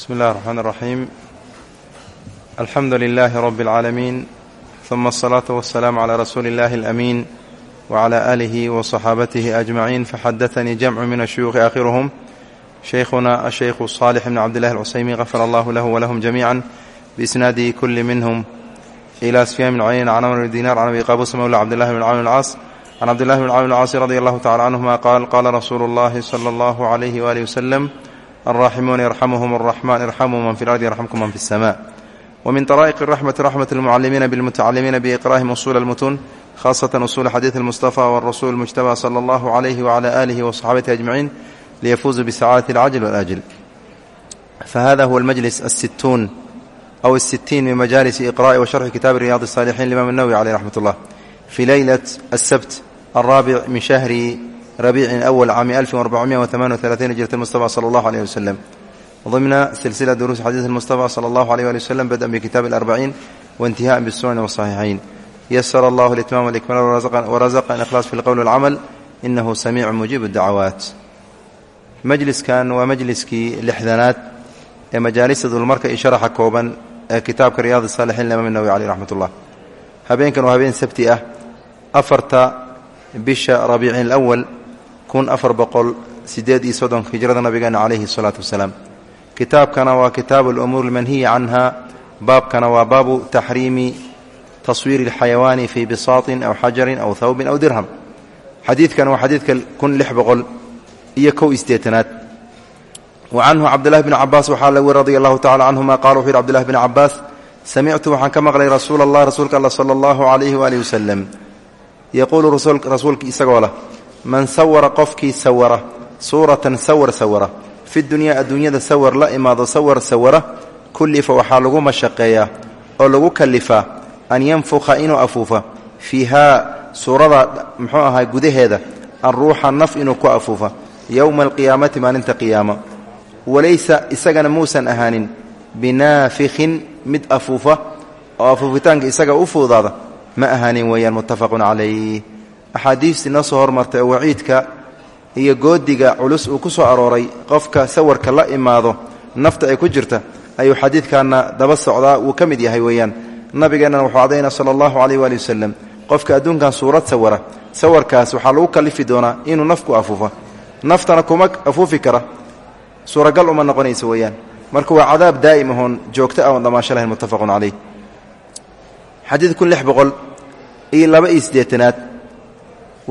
bsmi اllahi الرحmn الرaxيim alxamdu لilh rb العaalamiin ثuma الصlaaةu والسlaam عlى rasuuli اllahi الأmiin وعlى آlihi وصxaabatih أجmaعin faxadaثnii jamcu min الshuyuuخi akhiruhm shaykhuna الshaykhu صاlح bn cabdillahi الcusaymin غafar allah lah wlahm jamiعا biisnaadi kuli minhm إlى sfyan bn cuyayna can amr bn dinar can abi qabuus mawla cabdillahi bn cawn اlcaas can cabdillahi bn cawn اlcaasi radi allahu tacala canهuma qaal qala rasuulu اllahi slى اllah عlyh walih wslm alraaximuuna yarxamuhum araxman irxamuu man fi lardi yarxamkum man fi اsama wmin طrائq الraxmati raxmat اlmucalimiina bاlmutacalimiina biiqra'ihim usul اlmutun khasatan usul xadiid اlmustafa wاrasul اlmujtabى slى اllah عlyh wعlى آlih وصxaabatihi أجmaciin liyafuuzuu bisacaadati اlcajl wاlأjl fahada huwa اlmajlis الsituun aw الsitiin min majalisi iqra'i washarxi kitaabi riyad الصاalixiin limam الnawwi caleyh raxmat اllah fi leylaة الsabt الraabic min shahri ربيع أول عام ألف وأربعمائة وثمان وثلاثين هجرة المصطفى صلى الله عليه وسلم ضمن سلسلة دروس حديث المصطفى صلى الله عليه وآله وسلم بدءا بكتاب الأربعين وانتهاء بالسنن والصحيحين يسر الله الإتمام والإكمال ورزق الإخلاص في القول والعمل إنه سميع مجيب الدعوات majliskan waa majliskii lixdanaad ee majaalista dulmarka iyo sharaxa kooban ee kitaabka riyaad saalixiin imaam nawowi caleyh raxmat ullah habeenkan waa habeen sabti ah afarta bisha rabiicin alawal kun afar boqol sideed iyo soddonka hijrada nabigeena calayhi salaatu wasalaam. Kitaabkana waa kitaabu alumuur almanhiyi canha. Baabkana waa baabu taxriimi taswiiri alxayawaani fii bisaatin aw xajarin aw thawbin aw dirham. Xadiidkan waa xadiidka kun lix boqol iyo kow isteetanaad wa canhu cabdillahi bni cabaas waxaa la weri radi allahu tacala canhuma qala wuxuu yidhi abdillahi bni cabaas samictu waxaan ka maqlay rasuula allah rasuulka alla sala allahu calayhi waalihi wasalam yaquulu rasuulka isagoo lah man sawara qofkii sawara suuratan sawar sawara fi dunyaa adduunyada sawar la imaado sawar sawara kullifa waxaa lagu mashaqeeyaa oo lagu kalifaa an yanfukha inuu afuufa. Fiihaa suurada muxuu ahaa gudaheeda alruuxa naf inuu ku afuufa yowma alqiyaamati maalinta qiyaama walaysa isagana muusan ahaanin binaafikhin mid afuufa oo afuufitaanka isaga u fuudaada ma ahaanin weeyaan muttafaqun calayh axaadiistii noo soo hormartay oo waciidka iyo goodiga culus uu ku soo arooray qofka sawarka la imaado nafta ay ku jirta ayuu xadiidkaana daba socdaa wuu ka mid yahay weeyaan. Nabigeennana wuxuu cadayna sala allahu caleyh waali wasalam qofka adduunkan suurad sawara sawarkaas waxaa lagu kalifi doonaa inuu nafku afuufa naftana kuma afuufi kara. Suuragal uma noqonaysa weeyaan. Marka waa cadaab daa'im ahoon joogto ah oon dhammaasho lahayn muttafaqun caleyh xadiid kun lix boqol laba iyo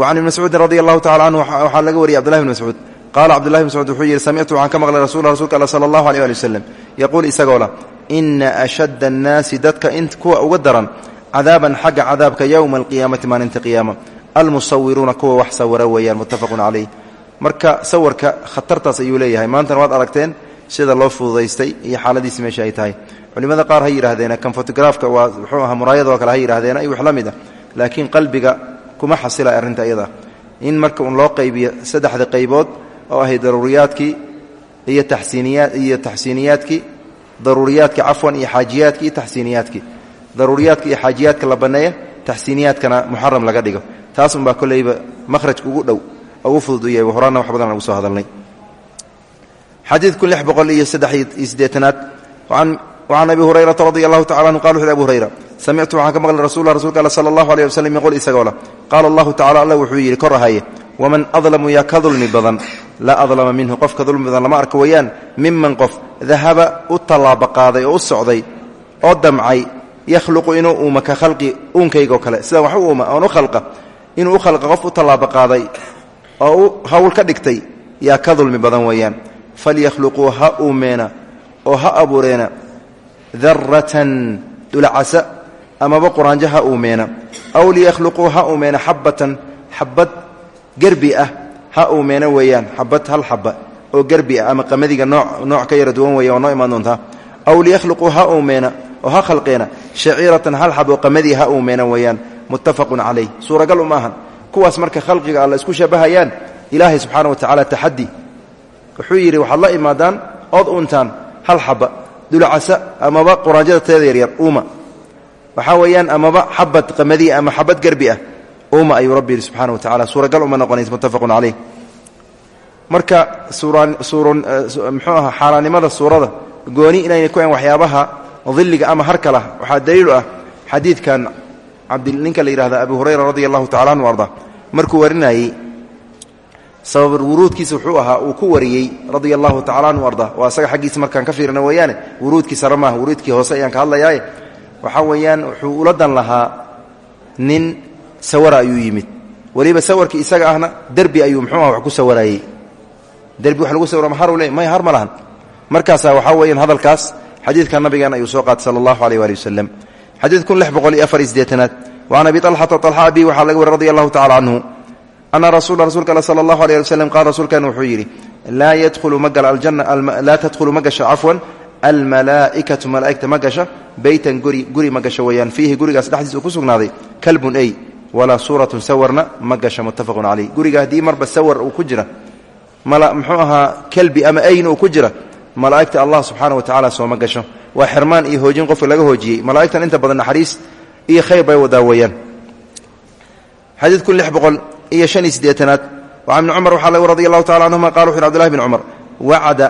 wa can ibni mascuudin radi allahu tacala canhu waxaa laga wariyay abdullahi bn mascuud qaala cabdullahi bn mascuud wuxuu yidhi samictu waxaan ka maqlay rasul rasulka alla sala allahu aleh ali wasalam yaquul isagoo lah ina ashadda annaasi dadka in kuwa uga daran cadaaban xagga cadaabka yowma alqiyaamati maalinta qiyaama. Almusawiruuna kuwa wax sawara weeyaan muttafaqun caleyh marka sawirka khatartaas ayuu leeyahay. Maantana waad aragteen sida loo fududaystay iyo xaaladiisi meesha ay tahay. Culimmada qaar ha kan fotograafka waa muxuu aha muraayadoo kale ha yidhahdeen iyo wax la mid a laakiin qalbiga kuma xasila arrinta iyada. In marka un loo qaybiyo saddexda qaybood oo ahay daruuriyaadkii iyo taxsiiniyaad iyo taxsiiniyaadkii daruuriyaadkii cafwan iyo xaajiyaadkii iyo taxsiiniyaadkii daruuriyaadka iyo xaajiyaadka la banneeya taxsiiniyaadkana muxaram laga dhigo. Taas unbaa kolleyba makhrajka ugu dhow oo u fudud u yahay. Horaanna wax badan ugu soo hadalnay. Xadiidku lix boqol iyo saddex iyo siddeetanaad wacan abi hurayrata radi allahu tacala anhu qala wuxu abi hurayra samictu waxaan ka maqlay rasulla rsulka alla sala allahu aleyh wasalam yaqul isagoo lah qaala allahu tacala alla wuxuu yidhi kor ahaye waman adlamu yaa ka dulmi badan laa adlama minhu qofka dulmi badan lama arka weeyaan miman qof dahaba u tallaaba qaaday oo u socday oo damcay yakhluqu inuu uuma ka khalqi uunkaygaoo kale sidaan wax u uuma oon u khalqa inuu u khalqa qof u tallaaba qaaday dhigtay yaa ka badan weeyaan falyakhluquu ha uumeena oo ha abuureena daratan dulacasa amaba quraanjo ha uumeena aw liyakhluquu ha uumeena xabbatan xabbad gerbi ah ha uumeena weeyaan xabad hal xaba oo gerbi ah ama qamadiga nooc ka yara duwan weeya waa noo imaan doontaa aw liyakhluquu ha uumeena oo ha khalqeena shaciiratan hal xab oo qamadii ha uumeena weeyaan muttafaqun calayh suuragal uma ahan kuwaas marka khalqiga alla isku shabahayaan ilaahay subxaana wa tacaala waxaad la imaadaan ood untaan dulcasa amaba quraanjada teeda yaryar uuma waxaa weeyaan amaba xabad qamadii ama xabad gerbi ah uuma ayuu rabbi yidhi subxana wa tacala suuragal uma noqonaysa muttafaqun calayh marka muxuu ahaa xaaraannimada suurada gooni inayna ku ahan waxyaabaha dilliga ama harka lah waxaa daliilu ah xadiidkan ninka la yidhahda abu hurayra radi allahu tacala anhu arda. Markuu warinayey sabab wuruudkiisa wuxuu ahaa uu ku wariyey radia allahu tacala anhu arda. Waa asaga xaggiisa markaan ka fiirina weeyaane wuruudkii sare maaha wuruudkii hoose ayaan ka hadlayaaye. Waxaa weeyaan wuxuu ula dan lahaa nin sawara ayuu yimid. Weliba sawarkii isaga ahna derbi ayuu muxuu wax ku sawarayey. Derbi wax lagu sawara ma har le may har ma lahan. Markaasaa waxaa hadalkaas xadiidka nabigeena ayuu soo qaatay sala allahu aleyh waali wasalam xadiid afar iyo sideetanaad waan abi alxata alxa abi waxaa laga wari radi allahu ana rasula rasuulka al sala allahu aleyh ali waslem qaala rasuulkan wuxuu yidhi laa yadkhulu ma gala aljanna laa tadkhulu ma gasha cafwan almalaa'ikatu malaa'igta ma gasha beytan guri guri ma gasho weeyaan fiihi gurigaas dhexdiis uu ku sugnaaday kalbun ey walaa suuratun sawarna ma gasha muttafaqun caleyh guriga haddii marba sawar uu ku jira muxuu ahaa kelbi ama eyn uu ku jira malaa'igta allah subxaana wa tacala sooma gasho waa xirmaan iyo hoojin qofka laga hoojiyey malaa'igtan inta badan naxariis iyo khayr bay wadaa weeyaan iyo shan iyo siddeetanaad wacan ibni cumar lagu radi allahu tacala canhuma qala wuxu yhi abdullahi bn cumar wacada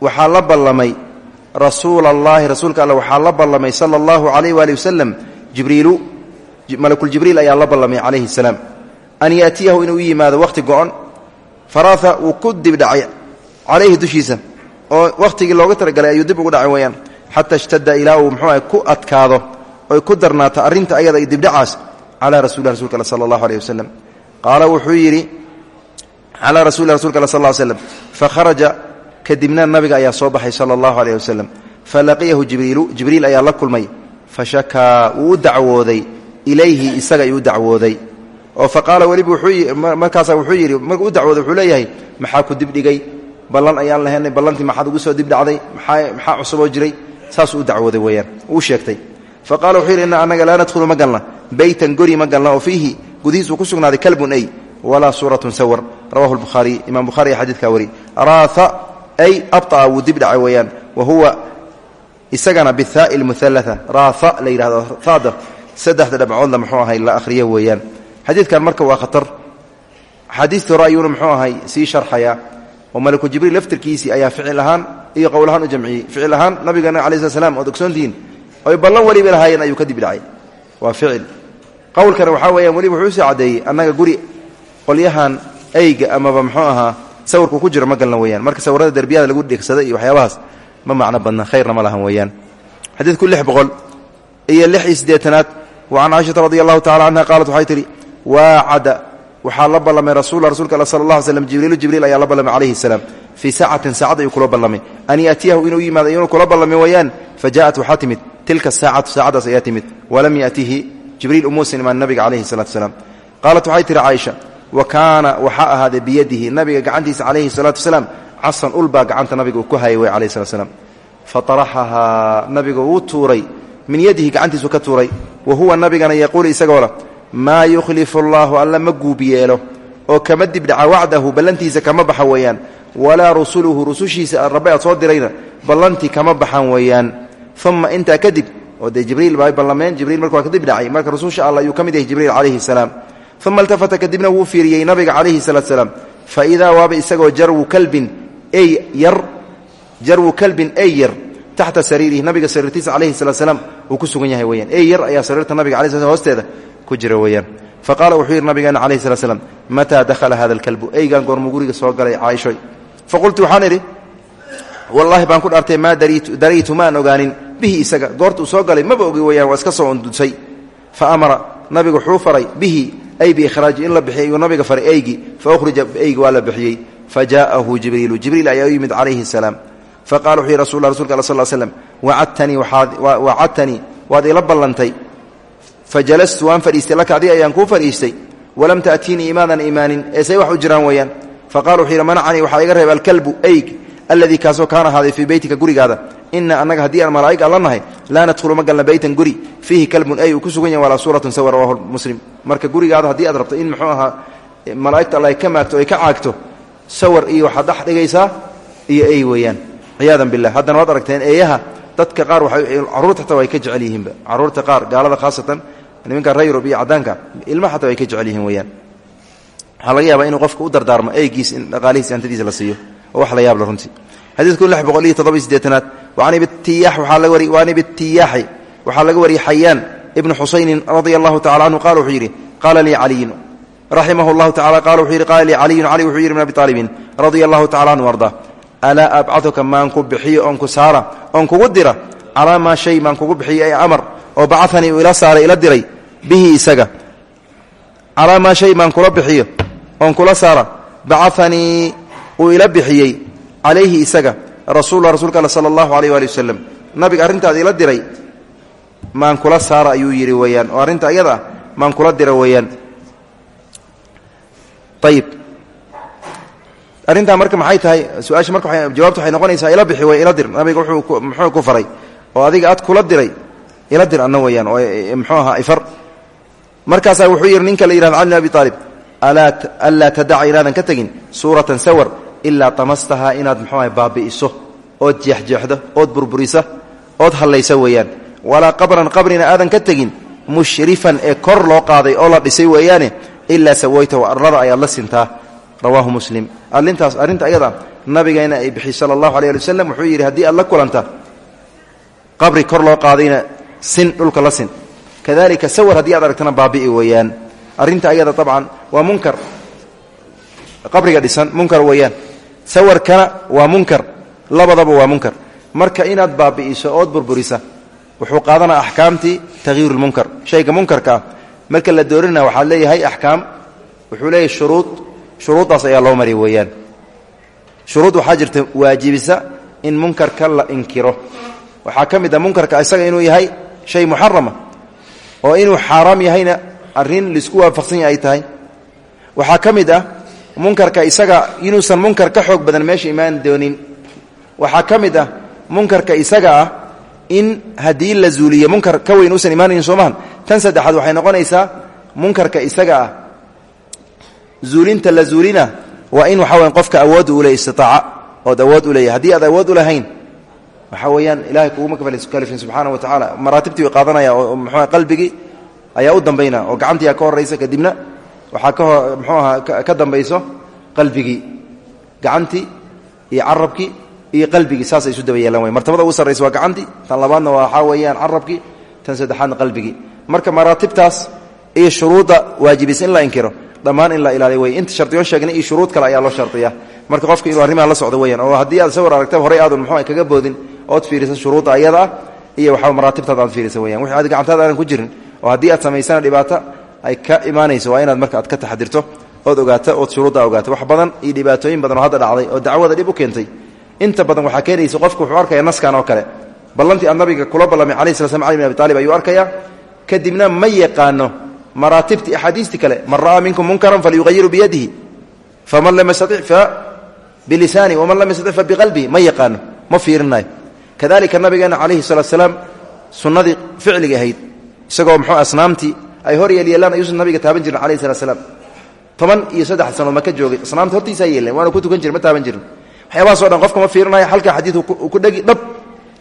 waxaa la ballamay rasuula allahi rasuulka alle waxaa la ballamay sala allahu calayh waali wasalam jibriilu malakuljibriil ayaa la ballamay calayhi salaam. An yaatiyahu inuu u yimaado wakhti go-on faraha wuu ku dibdhacay calayhi dushiisa oo wakhtigii looga talagalay ayuu dib ugu dhacay weeyaan xata ishtada ilaa uu muxuu ah ku adkaado oy ku darnaato arrinta ayada iyo dibdhacaas calaa rasulilah rasulka sala allahu aleyh wasalam qaala wuxuu yidhi calaa rasulilah rasulka al sal ll slam fakharaja kadibna nabiga ayaa soo baxay sala allahu aleyh wasalam falaqiyahu jibriilu jibriil ayaa la kulmay fashakaa wuu u dacwooday ilayhi isaga ayuu u dacwooday oo fa qaala weliba markaasa wuxuu yidhi markuu u dacwooday wuxuu leeyahay maxaa ku dibdhigay ballan ayaan lahaynay ballantii maxaad ugu soo dibdhacday maxaa cusuboo jiray saasuu u dacwooday weyaan uu sheegtay fa qaala wuxuu yidhi inna annaga laa nadkhulu ma galna beytan gori ma galna oo fiihi gudihiisuu ku sugnaaday kalbun ey walaa suuratun sawar rawahu lbukhaariy imam bukhari ayaa xadidkaa wari raatha ay abطa'a wuu dibdhacay weeyaan wa huwa isagana bihaai lmuhalaa raatha la yidhahdo haada saddexda dhabcoodla muxuu ahay la akhriyo weeyaan xadiidkan marka waa khatar axaadiistii hore ayuuna muxuu ahay sii sharxayaa oo malaku jibriil laftirkiisii ayaa ficil ahaan iyo qowl ahaan u jamciyey ficil ahaan nabigeena cala slat slam ood ogsoontihiin oy ballan weliba lahaayeen ayuu ka dibdhacay waa ficil. Qowlkana waxaa weeyaan weliba wuxuu u sii caddeeyey annaga guri qolyahan eyga amaba muxuu ahaa sawirku ku jiro ma galna weyaan marka sawirada derbiyada lagu dhegsaday iyo waxyaabahaas ma macno badna khayrna ma lahan weeyaan. Xadiidku lix boqol iyo lix iyo wa can caaishata radi allahu tacala canha qaalat waxay tidhi waacada waxaa la ballamay rasuula rsulka al sala allah slm jibriilu jibriil ayaa la ballamay calayhi salaam. Fii an yaatiyahu inuu yimaado inuu kula ballamay weeyaan fa tilka saacatu saacaddaas ayaa timid. Walam yaatihi jibriil umuusan imaan nabiga calayhi salatu salaam. Qaalat waxay tihi caaisha wa kaana waxaa ahaaday biyadihi nabiga gacantiisa calayhi salaatu wasalaam casan ulbaa gacanta nabiga uu ku hayay wey calayhi salatu slam fataraxahaa nabiga wuu tuuray min yadihi gacantiisu ka tuuray wa huwa nabigana yaquulu isagoo leh maa yukhlifu allaahu alla ma guub yeelo oo kama dibdhaca wacdahu ballantiisa kama baxa weeyaan walaa rusuluhu rusushiisa soo dirayna ballantii kama baxan weeyaan uma intaa kadib oo dee jibriil baa ballameen jibriil marka waa ka dibdhacay marka rususha alla ayuu ka yahay jibriil calayhi salaam. Uma iltafata kadibna wuu fiiriyey nabiga calayhi salaatu salaam. Fa idaa waaba isagoo jarwu kalbin ey yar jarwu kalbin ey yar taxta sariirihi nabiga sariirtiisa calayhi salatu salaam uu ku sugan yahay weyaan ey yar ayaa sariirta nabiga alai sl hoosteeda ku jira weyaan fa qaala wuxuu yidhi nabigeena calayhi salat slam mataa dakhala hada alkalbu eygan goormuu guriga soo galay caaishoy fa qultu waxaan idhi wallaahi baan ku dhaartay maa daraytu maan ogaanin bihi isaga goortuu soo galay maba ogi weyaan waa iska soo undusay fa amara nabigu wuxuu faray bihi ay biikhraaji in la ayuu nabiga faray eygi. Fa ukhrija eygi waa la bixiyey fa jaa'ahu jibriilu jibriil ayaa yimid calayhi salaam. Fa qala wuxuu yihi rasul la rsulka al sl slm wacadtanii waad ila ballantay. Fa jalastu waan fadhiistay laka adi ayaan kuu fadhiistay. Walam ta'tiinii imaadan imaanin. Ee say wax u jiraan weeyaan fa qala wuxuu yidhi manacanii waxaa iga reeba alkalbu eyg alladii kaasoo kaana ahaaday fii beytika gurigaada ina annaga haddii aan malaa'ig alla nahay laa nadkhulu ma galna guri. Fiihi kalbun uu ku sugan yahy walaa suuratun sawa rawahu muslim. Marka gurigaada haddii aad rabto in muxuu ahaa malaa'igta alla ay ka maagto ay ka caagto sawar iyo waxaad dhex dhigaysaa iyo ey weeyaan. Ciyaadan billah haddana waad aragteen eeyaha dadka qaar carruurta xataa way ka jecel yihiinba carruurta qaar gaalada khaasatan nimanka reer yurub iyo caddaanka ilmaha way ka jecel yihiin weyaan waxaa laga yaabaa inuu u dardaarmo eygiis in dhaqaalihiis antadiisa la siiyo. Wax la yaabla runtii xadiidku lix boqol iyo toddoba iyo laga wari waan ibtiyaaxi waxaa laga wariyey xayaan ibnu xusaynin radia allahu tacala canhu qaala wuxuu yidhi qaala lii caliyun raximah llahu tacala qala wuxuu yidhi qaala lii caliyun min abi aalibin radia allahu tacala canhu arda alaa abcaduka ku bixiyo oon ku saara oon kugu dira calaa maa shay maan kugu bixiyo ay amar oo bacanii ila saaray ila diray bihi isaga. Calaa maa shay maan kula bixiyo oon kula saara bacanii uu ila bixiyey calayhi isaga rasuulula rsulka all sala allahu wasalam nabiga arrintaada ila diray maan kula saara ayuu yidhi weeyaan. Oo arrinta iyada ah maan kula dira weeyaan. Ayib arrintaa marka maxay tahay su'aasha marka jawaabta waxay noqonaysaa ila bixi way ila dir. Nabiga wuxuu muxuu ku faray oo adiga aad kula diray ila dir anna weeyaan oo muxuu ahaa ifar. Markaasaa wuxuu yidhi ninka la yihahdo cali bin abi aalib alaa tadaca inaadan ka tegin suuratan ilaa tamastahaa inaad muxuu aha baabi'iso ood jeexjeexdo ood burburisa ood hallaysa weeyaan. Walaa qabran qabrina aadan ka tegin mushrifan ee kor loo qaaday oo la dhisay weeyaane ilaa sawaytahu arlada ayaad la sintaa. Rawaahu muslim. Arintaas arrinta ayada nabigeena ay bixi sala allahu alay ali wasalam wuxuu yidhi haddii aad la kulanta qabri kor loo qaadayna sin dhulka la sin. Kadalika sawar haddii aad aragtana baabi'i weeyaan. Arrinta ayada dabcan waa munkar. Qabriga dhisan munkar weeyaan sawarkana waa munkar labadaba waa munkar. Marka inaad baabi'iso ood burburisa wuxuu qaadanaa axkaamtii tahiiru lmunkar shayga munkarka ah marka la doorina waxaad leeyahay axkaam wuxuu leeyahay shuruud shuruuddaas ayaa loo mari weeyaan. Shuruud waxaa jirta waajibisa in munkarka la inkiro. Waxaa ka mid a munkarka isaga inuu yahay shay muxarama oo inuu xaaraam yahayna arrin la isku waafaqsan yahay ay tahay. Waxaa ka mid ah munkarka isaga inuusan munkar ka xoog badan meesha imaan doonin. Waxaa ka mid ah munkarka isaga ah in haddii la zuuliyo munkar ka weyn uusan imaanayn soomahan tan saddexaad waxay noqonaysaa munkarka isaga ah. La zuulina waa in waxa weyan qofka awood u leey istitaaca ood awood u leeyahy haddii aad awood u lahayn waxaa weeyaan ilahay kuguma kalifin subxaana wa tacaala maraatibtii qaadanaya oo muxua qalbigii ayaa u dambayna oo gacantii ka horaysa kadibna waxaa ka mxuu ahaa ka dambayso qalbigii gacantii iyo carabkii iyo qalbigii saasay isu daba yeelan wey martabada ugu sarraysa waa gacantii tan labaadna waxaa weeyaan carabkii tan saddexaadna qalbigii. Marka maraatibtaas iyo shuruudda waajibis in la inkiro dhammaan in la ilaaliyo wey inta shardiyoon sheegnay iyo shuruud kale ayaa loo shardiya marka qofka inuu arrimaha la socdo weyaan oo haddii aad sawir aragta horey aadun muxuu kaga boodin ood fiirisa shuruudda ayada iyo waxaa maraatibtaada aad fiirisa weyan wixii aad gacantaada aanan ku jirin oo haddii aad samaysana dhibaato ay ka imaanayso waa inaad marka aad ka taxadirto ood ogaato ood shuruudda ogaato. Wax badan iyo dhibaatooyin badan oo hadda dhacday oo dacwada dhib u keentay. Inta badan waxaa keenaysa qofku wuxuu arkaya naskan oo kale. Ballantii aad nabiga kula ballamay calayi sla slam ali bin abi taalib ayuu arkayaa. Kadibna ma yaqaano maraatibtii axaadiistii kale man ra'aa minkum munkaran falyuqayiru biyadihi faman lam yastatic fa bilisaani waman lam yastatic fa biqalbihi ma yaqaano ma fiirinayo. Kadalika nabigeena calayhi salaatu salaam sunnadii ficliga ahayd isagoo muxuu asnaamtii ay hor yeelyeelaan ayuusan nabiga taaban jirin alayhi salatu salaam. Toban iyo saddex sano maka joogay asnaamta hortiisaa yeeleen waana ku tukan jirin ma taaban jirin. Waxyaabahaso dhan qofka ma fiirinayo halkaa xadiid ku dhegi dhab.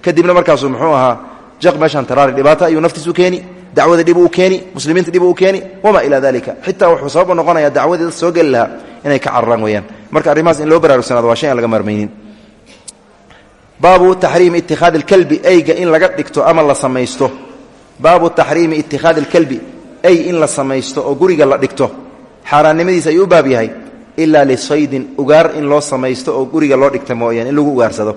Kadibna markaasuu muxuu ahaa jaq meeshaan taraari dhibaato ayuu naftiisu keeni dacwada dhib keeni muslimiinta dhib uu keeni wamaa dalika xitaa wuxuu sabab u noqonaya dacwadii soo geli inay ka cararaan weyaan marka arrimahaas in loo baraarugsanaado waa shay laga marmaynin. Baabu taxriimi ittikhaadi alkalbi eyga in laga dhigto ama la samaysto. Baabu taxriimi ittikhaadi alkalbi ey in la samaysto oo guriga la dhigto. Xaaraannimadiisa ayuu u baab yahay. Ilaa lisaydin ugaar in loo samaysto oo guriga loo dhigta mooyaan in lagu ugaarsado.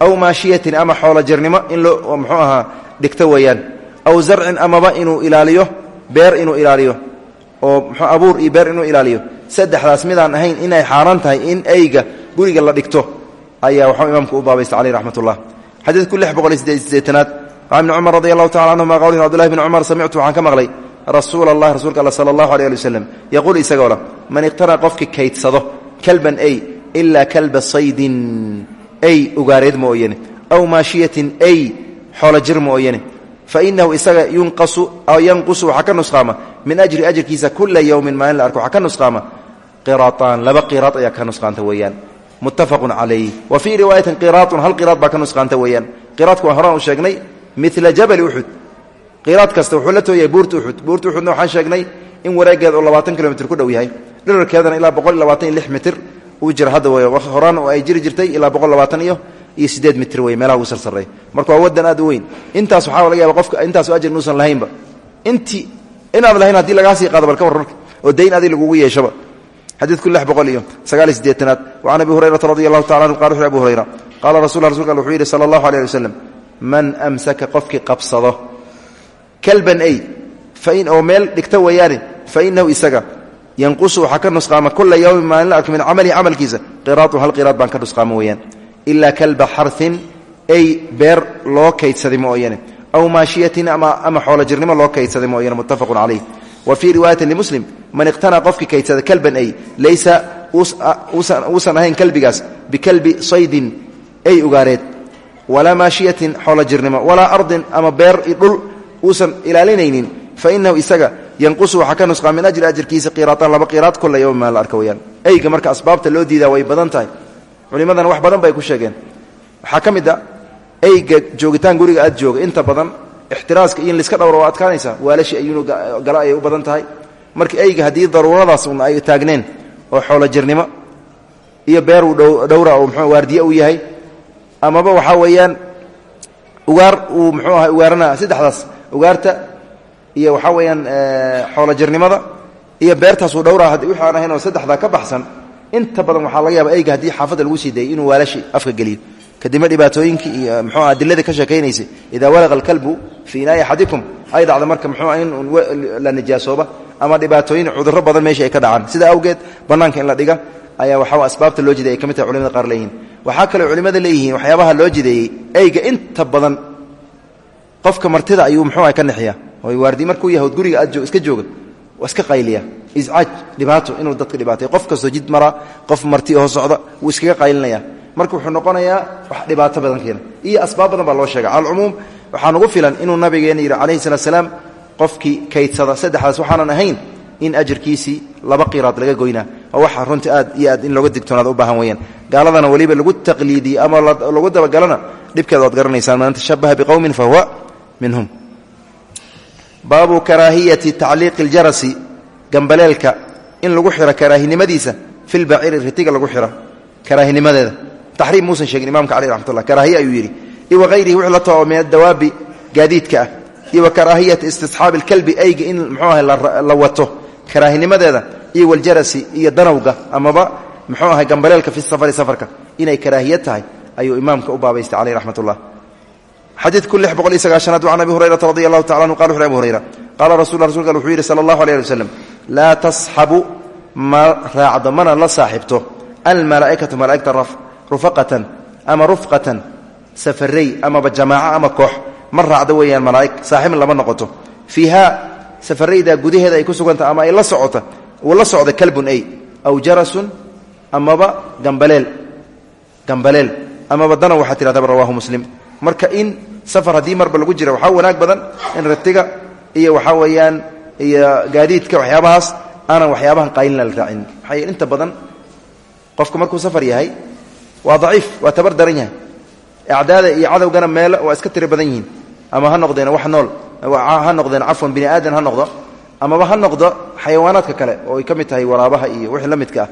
Aw maashiyatin ama xoolo jirnimo in loo muxuu ahaa dhigto weeyaan aw zarcin amaba inuu ilaaliyo beer inuu ilaaliyo. Oo abuur iyo beer inuu ilaaliyo. Saddexdaas midaan ahayn inay xaaraan tahay in eyga guriga la dhigto. Ayaa waxuu imaamku u baabaysta caleyh raxmat ullah xadiidku sideedeetanaad can ibni cumar radi allahu tacala canhuma qawlihi cbdullahi bni cumar samictu waxaan ka maqlay rasuul allah rasuulka alla sala allahu alay ali waslem yaquul isagoo leh man iqtana qofkii kaydsado kalban ey ilaa kalba saydin ey ugaareed mooyane aw maashiyatin ey xoolo jir mooyane fa inahu isaga yanqusu waxaa ka nusqaama min ajri ajrkiisa kula yowmin maalin la arko waxaa ka nusqaama qiraaطaan laba qiraad ayaa ka nusqaanta weeyaan muttafaqun calayh wa fii riwaayatin qiraatun hal qiraad baa ka nusqaanta weeyaan qiraadku waan qiraad kasta wuxuu la tooyahay buurta uxud buurta uxudna waxaan sheegnay in wareegeeda oo labaatan kilomitr ku dhow yahay. Dhirarkeedana ilaa boqol iyo uu jira. Hadda wey horaan oo ay jiri jirtay ilaa boqol labaatan iyo iyo siddeed mitir meelaha ugu sarsareey marka wadan aad weyn. Intaas waxaa laga yaaba qofka intaasu ajir inuusan lahaynba. Intii inaad lahayn haddii lagaa sii qaado bal ka oo dayn adi lagugu yeeshaba. Xadiidku lix iyo sagaaliy sideetanaad wacan abi hurayrata radi anhu qala wuxu hurayra qaala rasul rasulka wuxuu yidhi sala man amsaka qofkii qabsado kalban ay oo meel dhigta weeyaane fa inahu isaga yanqusu waxaa ka nusqaama kula yowmin maalin la arka min camalihi camalkiisa qiraatu hal qiraad baan ka nusqaama weeyaan. Ilaa kalba ay beer loo kaydsaday mooyane aw maashiyatin ama xoolo jirnimo loo kaydsaday mooyane muttafaqun calayh wa fii riwaayatin limuslim man iqtanaa qofkii kaydsada kalban ay laysa uusan ahayn kalbigaas bikalbi saydin ay ugaareed. Walaa maashiyatin xoolo jirnimo walaa ardin ama beer dhul uusan ilaalinaynin fa inahu isaga yanqusu waxaa ka nusqaa min ajri ajirkiisa qiraatan laba qiraad kula yowma maa la arka weyaan marka asbaabta loo diidaa way badan tahay. Culimadana wax badan bay ku sheegeen. Waxaa ka joogitaan guriga aad jooga inta badan ixtiraaska in liska dhowra waa adkaanaysaa waalashi ayuunu galo u badan tahay. Marka eyga haddii daruuradaas un ay taagneen oo xoolo jirnimo iyo beer uu dhowra oo mxuu waardiye uu yahay amaba waxaa weeyaan ugaar uu muxuu aha ugaarana saddexdaas ugaarta iyo waxaa weeyaan xoolo jirnimada iyo beertaasuu dhowraa wixi aan ahayn oo saddexdaa ka baxsan inta badan waxaa laga yaaba eyga haddii xaafadda lagu sii dayay inuu waalashi afka geliyo. Kadibna dhibaatooyinkii iyo mxuu adilada ka sheekaynaysay idaa walaqa alkalbu fii inaa'i axadikum ay dhacda marka muxuu in la nijaasooba ama dhibaatooyin cudurro badan meesha ay ka dhacaan. Sida awgeed bannaanka in la dhiga ayaa waxaa asbaabta loo jiday ay ka culimada qaar leeyihiin. Waxaa kaloo culimmada leeyihiin waxyaabaha loo jideeyey eyga inta badan qofka martida ayuu muxuu ah ka nexiya? Oo waardi markuu yahood guriga aad iska jooga waa iska qayliya iscaaj dhibaato inuu dadka dhibaatay. Qof kastoo jid mara qof marti oo socda wuu iskaga qaylinaya marka wuxuu noqonayaa wax dhibaato badan keena. Iyo asbaab baa loo sheega cala alcumuum waxaa nugu filan inuu nabigeena yidhi calayhi salaam qofkii kaydsada saddexdaas waxaanan ahayn in ajarkiisii laba qiraad laga goynaa oo waxa runtii aad iyo aad in looga digtoonaada u baahan weyaan gaaladana weliba lagu taqliidiye ama lagu dabagalana dhibkeeda waad garanaysaan. Man tashabaha biqowmin fahuwa minhum. Baabu karaahiyati tacliiqi aljarasi gambaleelka in lagu xiro karaahinimadiisa fi lbaciiri ritiga lagu xiro karaahinimadeeda. Taxriim muusan sheegin imamka caleyh raxmatullah karaahiye ayuu yidhi iyo wahayrihi wixii la tao min adawaabi gaadiidka ah iyo wa karaahiyati istisxaabi alkalbi eyga in muxuu ahay la wato karaahinimadeeda iyo waljarasi iyo danowga amaba muxuu ahay gambaleelka fi safari safarka. Inay karaahiya xadiidku lix boqol iyo sagaashanaad can abi hurayrata radi allahu tacala anhu qala wuxu abu hurayra qaala rasul rasulka wuxuu yidhi sala allahu alay ali waslem laa tasxabu ma raacdo mana la saaxibto almalaa'ikatu malaa'igta rufaqatan ama rufqatan safarey amaba jamaaco ama koox ma raacdo weeyaan malaa'ig saaxibin lama noqoto fiiha safarayda gudaheeda ay ku suganta ama ay la socota uu la socda kalbun ay aw jarasun amaba gambaleel gambaleel amaba dana waxaa tihahdaba rawahu marka in safar haddii marba lagu jira waxaa wanaag badan in ratiga iyo waxaa weeyaan iyo gaadiidka waxyaabahaas aanan waxyaabahan qaylina la raacin. Maxaa yeele inta badan qofku markuu safar yahay waa daciif waa tabar daran yahay. Acdaada iyo cadowgana meelo waa iska tiro badan yihiin. Ama ha noqdeen wax nool ha noqdeen cafwan bini aadan ha noqdo. Amaba ha noqdo xayawaanaadka kale oo ay ka mid tahay waraabaha iyo wixii la midka ah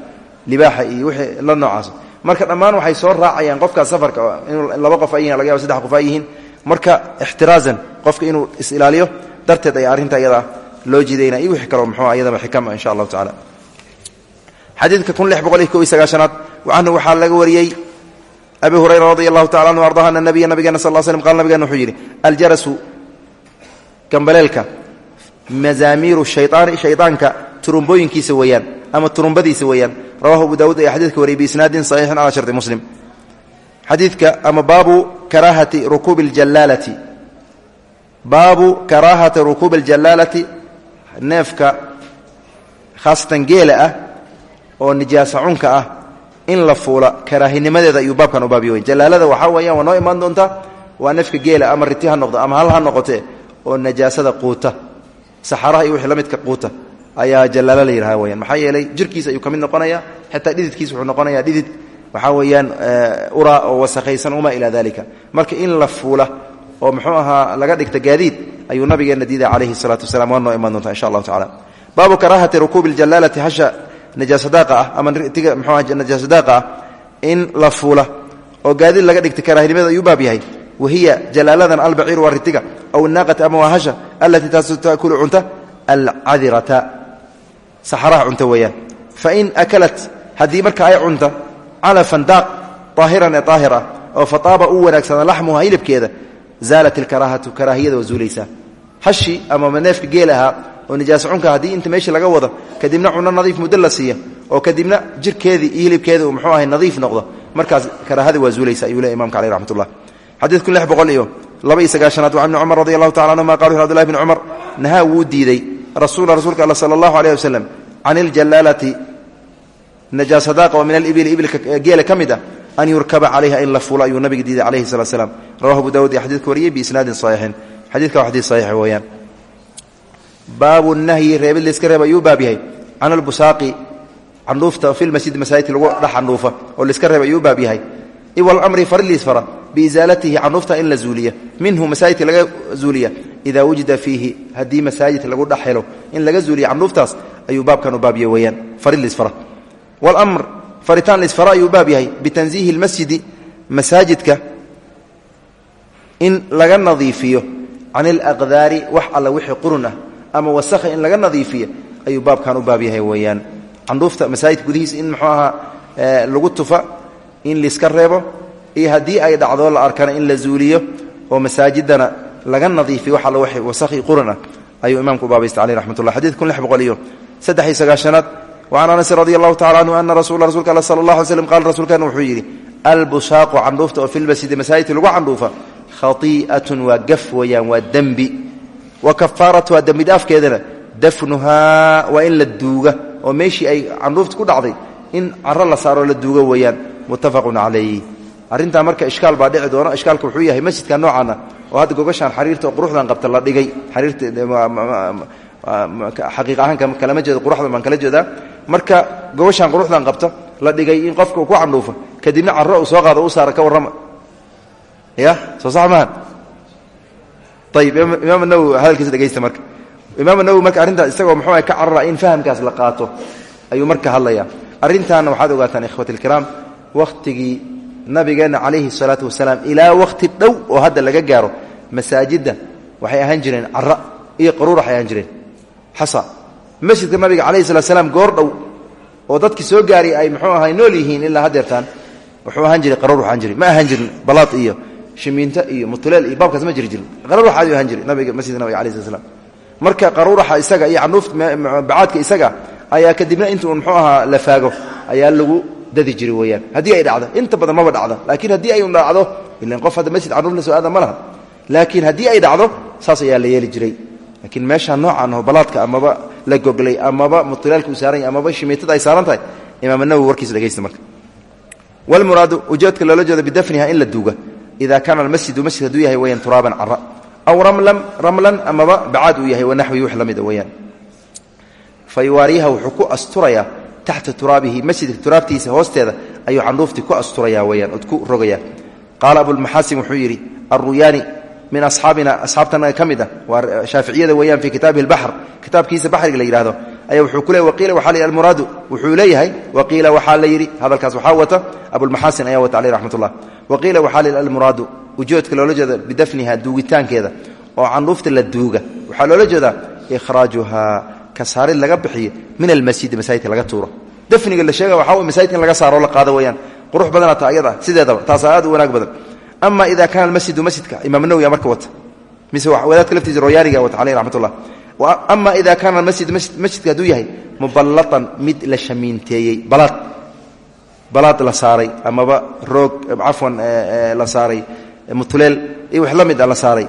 libaaxa iyo wixii la noocaas marka dhammaan waxay soo raacayaan qofkaas safarka inuu laba qof ay laga yaba saddex qof ay yihiin. Marka ixtiraazan qofka inuu is-ilaaliyo darteed ay arrinta iyadaa loo jiidayna. Iyo wixii kaleo muxuu iyadaba xikama insha allahu tacala kun lix boqol iyo kob iyo laga wariyey abi hurayra radi allahu anhu ardaha ana nabiya nabigeena sal l slm qala nabigena aljarasu gambaleelka mazaamiiru shayaani shaydaanka turumbooyinkiisa weeyaan ama turumbadiisa weeyaan rawahu abu dawud ayaa xadidka wariyay biisnaadin saxiixin cala sharti muslim. Xadiidka ama baabu karaahati rukuubi اljalaalati baabu karaahati rukuubi اljalaalati neefka khaasatan geela ah oo nijaasa cunka ah in la fuula karaahinimadeeda ayuu baabkan u baabiyo wey jalaalada waxaa weeyaan waa noo imaan doontaa waa neefka geela ama riti ha noqdo ama hal ha noqote oo najaasada quuta saxaraha iyo wixii la midka quuta ayaa jalaalo la yidhaha weyaan maxaa yeelay jirkiisa ayuu ka mid noqonaya xataa dhididkiisa wuxuu noqonayaa dhidid. Waxaa weeyaan ura oo wasakhaysan uma ilaa dalika marka in la fuula oo muxuu ahaa laga dhigta gaadiid ayuu nabigeena diiday calayhi salaatu wasalaam. Waa noo imaan doontaa insha allahu tacala baabu karaahati rukuubi اljalaalati hasha. Najaasadaaqa ah ama tiga mxuu najaasadaaqa ah in la fuula oo gaadiid laga dhigta karaahinimada ayuu baab yahay. Wahiya jalaaladan albaciiru waa ritiga aw naaqati ama waa hasha allatii taasoo taakulu cunta alcadirata saxaraha cunta weeyaan. Fain akalat haddii marka ay cunta calafan daaq aahiran ee aahir ah oo fataaba uu wanaagsana laxmuha hilibkeeda zaalat ilkaraahatu karaahiyada waa zuulaysaa. Hashi ama neefka geel ahaa oo nijaas cunka haddii inta meesha laga wado kadibna cuno nadiif muddo la siiya oo kadibna jirkeedii iyo hilibkeedii uu muxuu ahay nadiif noqdo. Markaas karaahada waa zuulaysa ayuu le imamka aleh raxmat ullah xadiidku lix boqol iyo laba iyo sagaashanaad wa ibni cumar radi allahu rasuula rasuulka alla sala allahu aleyh wasalam can iljalaalati najaasadaaqa oo min alibili ibilka geela ka mid ah an yurkaba calayha in la fulo ayuu nabiga diiday calayhi salatu slam rawahu abu dawud iyo xadidka wariyey biisnaadin saxiixin xadidka waa xadiis saxiix weeyaan baabu nahyi reebid layska reeba ayuu baab yahay can albusaaqi candhuufta fi lmasjid masaajidka lagu dhex candhuufa oo layska reeba ayuu baab yahay iwalamri fariliis fara biisaalatihi candhuufta in la zuuliya minhu masaajidka laga zuuliya idaa wujida fiihi haddii masaajid lagu dhex helo in laga zuuliya candhuuftaas ayuu baabkan u baab yahay weeyaan fariliis fara wاlmr faritaan lisfara ayuu baab yahay bitanziihi اlmasjidi masaajidka in laga nadiifiyo can اlaqdaari wax alla wixii qurun ah ama wasakha in laga nadiifiyo ayuu baabkan u baab yahay weeyaan candhuufta masaajidka gudihiisa in muxuu ahaa lagu tufa in liska reebo iyo haddii ay dhacdo la arkana in la zuuliyo oo masaajidana laga nadiifiy wax alla wasakhi quran ah ayuu imaamku baabaystay caleyh raxmat ullah xadid kun lix boqol iyo saddex iyo sagaashanad wacan anasi radi allahu tacala canhu ana rasuula rsulka all sala allah alay slm qaala rasuulkana wuxuu yidhi albusaaqu candhuufta oo filmasjidi masaajidka lagu khati'atun waa gaf weeyaan waa dembi. Wa kafaaratu waa dembidhaafkeedana dafnuhaa waa in la duuga oo meeshii ay candhuufta ku dhacday in caro la saaroo la duugo weeyaan muttafaqun calayh arrintaa marka ishkaal baa dhici doona ishkaalka wuxuu yahay masjidka noocaana oo hadda gogashaan xariirta oo quruxdan qabta la dhigay xaqiiq ahaan kalama jeedo quruxdan baan kala jeedaa. Marka gobashaan quruxdan qabta la dhigay in qofka ku candhuufo kadibna caro uu soo qaado u saara ka warrama. Ya soo sax maaha ayib imaam hadalkiisa dhegeysta marka. Imaam nawowi marka arrintaas isagoo muxuu ka carara in fahamkaas la qaato ayuu marka hadlaya arrintaana waxaad ogaataan ikhwati ilkiraam wakhtigii nabigeenna calayhi salaatu wasalaam ilaa wakhti dhow oo hadda laga gaaro masaajidda waxay ahaan jireen cara iyo qaruurax ay ahaan jireen. Xasa masjidka nabiga calayhi salat slam goor dhow oo dadkii soo gaari ay muxuu ahay nool yihiin ilaa hadeertaan wuxuu ahaan jiray qaruur ahaan jiray ma ahaan jirin balaad iyo shimiinto iyo mutuleel iyo baabkaas ma jiri jirin. Qaruurax ayuu ahaan jiray nabiga masjidka nabiga alayh slat slam marka qaruuraxa isaga iyo canuufta bacaadka isaga ayaa kadibna intuu muxuu ahaa la faago ayaa lagu dadi jiray weyaan haddii ay dhacdo inta badan maba dhacdo. Laakiin haddii ay dhacdo ilan qof hadda masjid canuuf la soo aada ma laakiin haddii ay dhacdo saas ayaa la yeeli jiray. Laakiin meeshaa noocaan oo balaadka amaba la goglay amaba mutilaalka yahy amaba shimiitada ay saaran tahay imaam nawowi warkiisa dhegeysta marka. Walmuraadu ujeedka loola jeedo bidafniha in la duuga. Ida kaana almasjidu masjid hadduu yahay weyaan turaaban cara aw ramlan ramlan amaba bacaad uu yahay wanaxwi wax la mida weyaan fa wuxuu ku asturayaa taxta turaabihi masjidka turaabtiisa hoosteeda ayuu candhuuftii ku asturaya weyaan od ku rogaya qaala abulmaxaasin wuxuu yidhi alruyaani min asxaabina asxaabtana ka mid ah waa shaaficiyada weeyaan fii kitaabihi اlbaxr kitaabkiisa baxriga la yidhahdo ayaa wuxuu ku leey waqiila waxaa la almuraadu wuxuu leeyahay waqiila waxaa la yidhi hadalkaas waxaa wata abulmaxaasin ayaa wata caleyh raxmat ullah waqiila waxaa la almuraadu ujoodka loola jeeda bidafniha duugitaankeeda oo candhuufta la duuga. Waxaa loola jeedaa ikhraajuhaa ka saarid laga bixiyo min almasjidi masaajidka laga tuuro. Dafniga la sheega waxaa masaajidka in laga saaro la qaado weyaan qurux badana ta ayada sideedaba taasa aad u wanaag badan. Ama ida kaana almasjidu masjidka imaam nawiga marka wata. Mise wadaadka laftiisa royaaniga wata caleyh raxmat ullah ama ida kaana almasjidu masjidka hadduu yahay muballatan mid la shamiinteeyey balaad. Balaad la saaray amaba roog cafwan la saaray mutuleel iyo wax la mid a la saaray